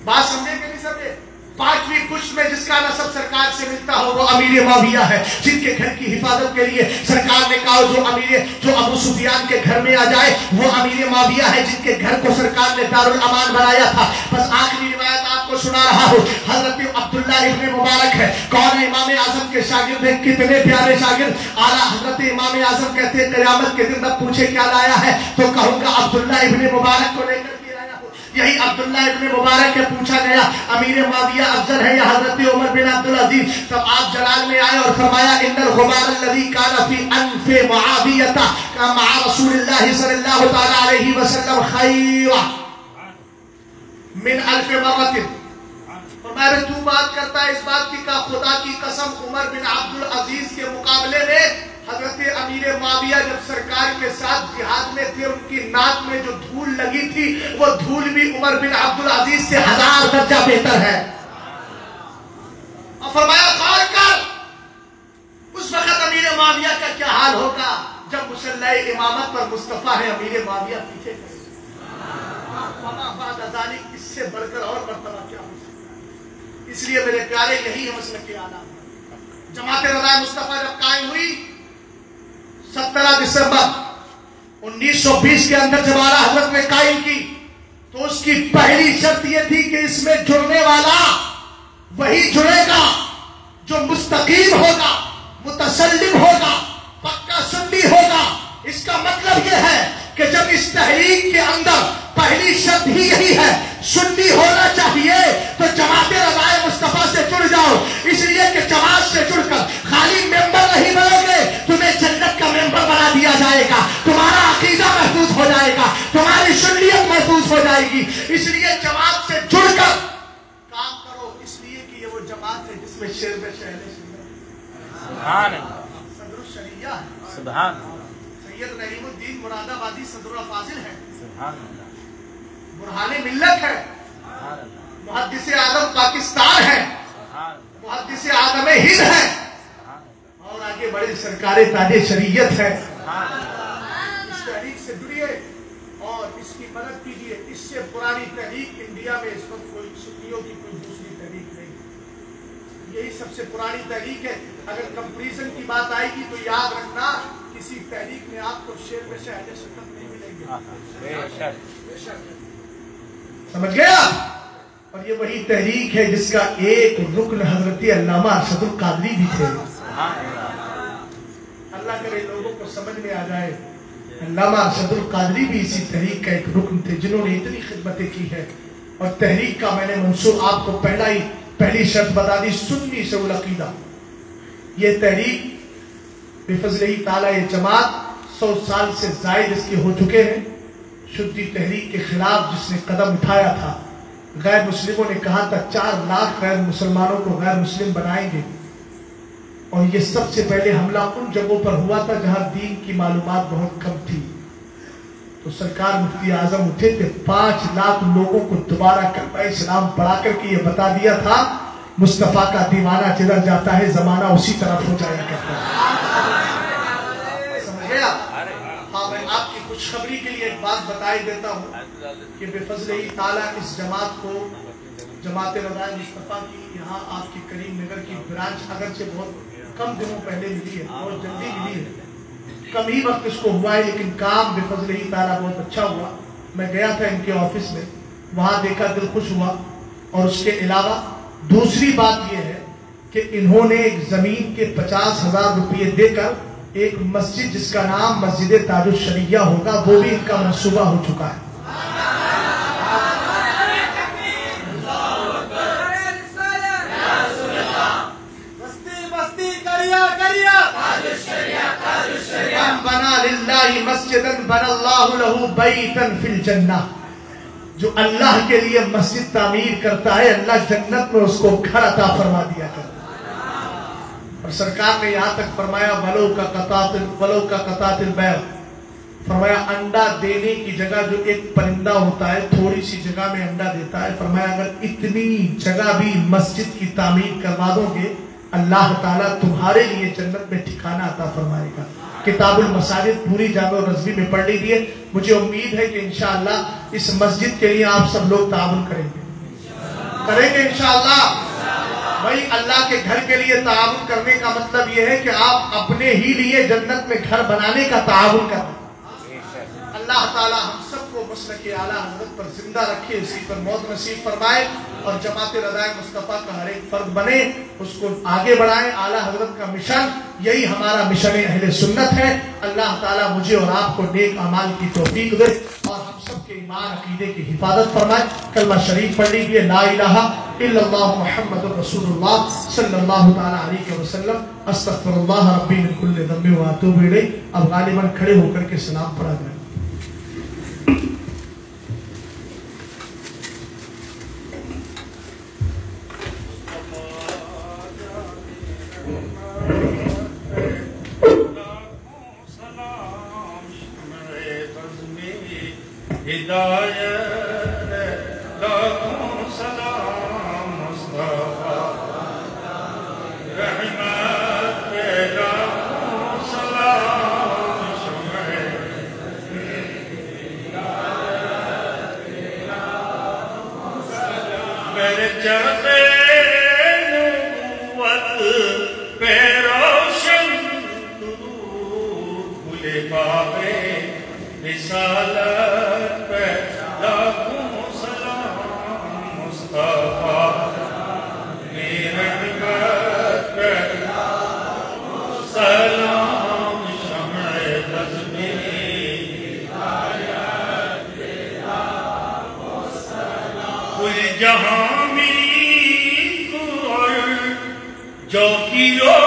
بات سمجھے کہ نہیں سمجھے؟ پانچویں کچھ میں جس کا نصب سرکار سے ملتا ہو، وہ امیر معاویہ ہے، جن کے گھر کی حفاظت کے لیے سرکار نے کہا، جو امیر، جو ابو سفیان کے گھر میں آ جائے، وہ امیر معاویہ ہے، جن کے گھر کو سرکار نے دار الامان بنایا تھا۔ بس آخری روایت آپ کو سنا رہا ہوں، حضرت عبداللہ ابن مبارک ہے۔ کون امام اعظم کے شاگرد؟ ہیں کتنے پیارے شاگرد۔ اعلیٰ حضرت امام اعظم کہتے ہیں، قیامت کے دن تب پوچھے کیا لایا ہے؟ تو کہوں گا عبداللہ ابن مبارک کو لے کر یہی عبداللہ ابن مبارک کے پوچھا گیا، امیر معاویہ افضل ہے یا حضرت عمر بن عبدالعزیز؟ تب آپ جلال میں آئے اور فرمایا، ان الغبار الذي كان في انف معاویہ مع رسول اللہ صلی اللہ تعالی علیہ وسلم خیر من الف مرتب۔ فرمایا تو بات کرتا ہے اس بات کی کہ خدا کی قسم عمر بن عبدالعزیز کے مقابلے میں حضرت امیر معاویہ جب سرکار کے ساتھ جہاد میں تھے، ان کی ناک میں جو دھول لگی تھی، وہ دھول بھی عمر بن عبدالعزیز سے ہزار درجہ بہتر ہے۔ اور فرمایا، غور کر، اس وقت امیر معاویہ کا کیا حال ہوگا؟ جب مسلح امامت پر مصطفیٰ ہے، امیر معاویہ پیچھے کرے اس سے بڑھ کر اور مرتبہ کیا ہو سکتا اس لیے میرے پیارے، یہی ہے مسئلہ کے آنا جماعت رضا مصطفیٰ جب قائم سترہ دسمبر انیس سو بیس کے اندر جب آلہ حضرت نے قائم کی، تو اس کی پہلی شرط یہ تھی کہ اس میں جڑنے والا وہی جڑے گا جو مستقیم ہوگا، متسلم ہوگا، پکا سنی ہوگا۔ اس کا مطلب یہ ہے کہ جب اس تحریک کے اندر پہلی شرط ہی یہی ہے، سنی ہونا چاہیے، تو جماعت رضائے مصطفیٰ سے جڑ جاؤ۔ اس لیے کہ جماعت سے جڑ کر خالی ممبر نہیں بنو گے ٹیمپل بنا دیا جائے گا۔ تمہارا عقیدہ محفوظ ہو جائے گا۔ تمہاری شلیت محفوظ ہو جائے گی۔ اس لیے جماعت سے جڑ کر کام کرو۔ اس لیے کہ یہ وہ جماعت ہے جس میں شیر میں شہر سبحان صدر الشریعہ سبحان سید رحیم الدین مراد آبادی صدر الفاظل ہے۔ سبحان برحان ملت ہے۔ محدث آدم پاکستان ہے۔ محدث آدم ہند ہے۔ آگے بڑے سرکار تاج شریعت ہے اس تحریک سے جڑیے اور اس کی مدد کیجیے اس سے پرانی تحریک انڈیا میں اس وقت کوئی چھٹیوں کی کوئی دوسری تحریک نہیں یہی سب سے پرانی تحریک ہے اگر کمپریزن کی بات آئے گی تو یاد رکھنا کسی تحریک میں آپ کو شیر میں سے شہر شکت نہیں ملیں گے سمجھ گیا اور یہ وہی تحریک ہے جس کا ایک رکن حضرت علامہ ارشد القادری بھی تھے۔ اللہ کرے لوگوں کو سمجھ میں آ جائے۔ علامہ ارشد القادری بھی اسی تحریک کا ایک رکن تھے جنہوں نے اتنی خدمتیں کی ہے اور تحریک کا میں نے منصور آپ کو پہلا ہی پہلی شرط بتا دی، سنی سے العقیدہ یہ تحریک بفضل ہی تعالیٰ یہ جماعت سو سال سے زائد اس کے ہو چکے ہیں۔ شدی تحریک کے خلاف جس نے قدم اٹھایا تھا غیر مسلموں نے کہا تھا، چار لاکھ غیر مسلمانوں کو غیر مسلم بنائیں گے۔ اور یہ سب سے پہلے حملہ ان جگہوں پر ہوا تھا جہاں دین کی معلومات بہت کم تھی۔ تو سرکار مفتی اعظم اٹھے تھے، پانچ لاکھ لوگوں کو دوبارہ کلمہ اسلام پڑھا کر کے یہ بتا دیا تھا، مصطفیٰ کا دیوانہ جدھر جاتا ہے، زمانہ اسی طرف ہو جایا کرتا ہے۔ سمجھ گیا ہاں میں آپ کی خوشخبری کے لیے ایک بات بتائی دیتا ہوں۔ کہ بے فضل تعالیٰ اس جماعت کو جماعت رضائے مصطفیٰ کی یہاں آپ کی کریم نگر کی برانچ اگرچہ بہت کم دنوں پہلے ملی ہے بہت جلدی ملی ہے۔ کم ہی وقت اس کو ہوا ہے، لیکن کام بے فضل تعالیٰ بہت اچھا ہوا۔ میں گیا تھا ان کے آفس میں، وہاں دیکھا دل خوش ہوا۔ اور اس کے علاوہ دوسری بات یہ ہے کہ انہوں نے ایک زمین کے پچاس ہزار روپئے دے کر ایک مسجد جس کا نام مسجد تاج الشریعہ ہوگا، وہ بھی ان کا منصوبہ ہو چکا ہے بستی بستی کریا کریا من بنا للہ مسجدا بنا اللہ له بیتا فی الجنہ۔ جو اللہ کے لیے مسجد تعمیر کرتا ہے، اللہ جنت میں اس کو گھر عطا فرما دیا کرتا اور سرکار نے یہاں تک فرمایا، ولو کا قطات ولو کا قطات البیع۔ فرمایا، انڈا دینے کی جگہ جو ایک پرندہ ہوتا ہے، تھوڑی سی جگہ میں انڈا دیتا ہے۔ فرمایا، اگر اتنی جگہ بھی مسجد کی تعمیر کروا دو گے، اللہ تعالیٰ تمہارے لیے جنت میں ٹھکانہ عطا فرمائے گا۔ کتاب المساجد پوری جامع رضوی میں پڑھ لیجیے مجھے امید ہے کہ انشاءاللہ اس مسجد کے لیے آپ سب لوگ تعاون کریں گے۔ کریں گے انشاءاللہ۔ بھائی، اللہ کے گھر کے لیے تعاون کرنے کا مطلب یہ ہے کہ آپ اپنے ہی لیے جنت میں گھر بنانے کا تعاون کریں۔ اللہ تعالی ہم سب کو مسلک اعلیٰ حضرت پر زندہ رکھے، اسی پر موت نصیب فرمائے اور جماعت رضائے مصطفیٰ کا ہر ایک فرد بنے، اس کو آگے بڑھائے۔ اعلیٰ حضرت کا مشن، یہی ہمارا مشن اہل سنت ہے۔ اللہ تعالیٰ مجھے اور آپ کو نیک اعمال کی توفیق دے اور ہم سب کے ایمان، عقیدے کی حفاظت فرمائے۔ کلمہ شریف پڑھ لیجیے لا الہ الا اللہ محمد رسول اللہ صلی اللہ تعالیٰ علیہ وسلم۔ استغفر اللہ ربی من کل ذنب و اتوب الیہ۔ اب غالباً کھڑے ہو کر کے سلام پڑھا جائے ہدایت جہاں میری کو جو کی روٹی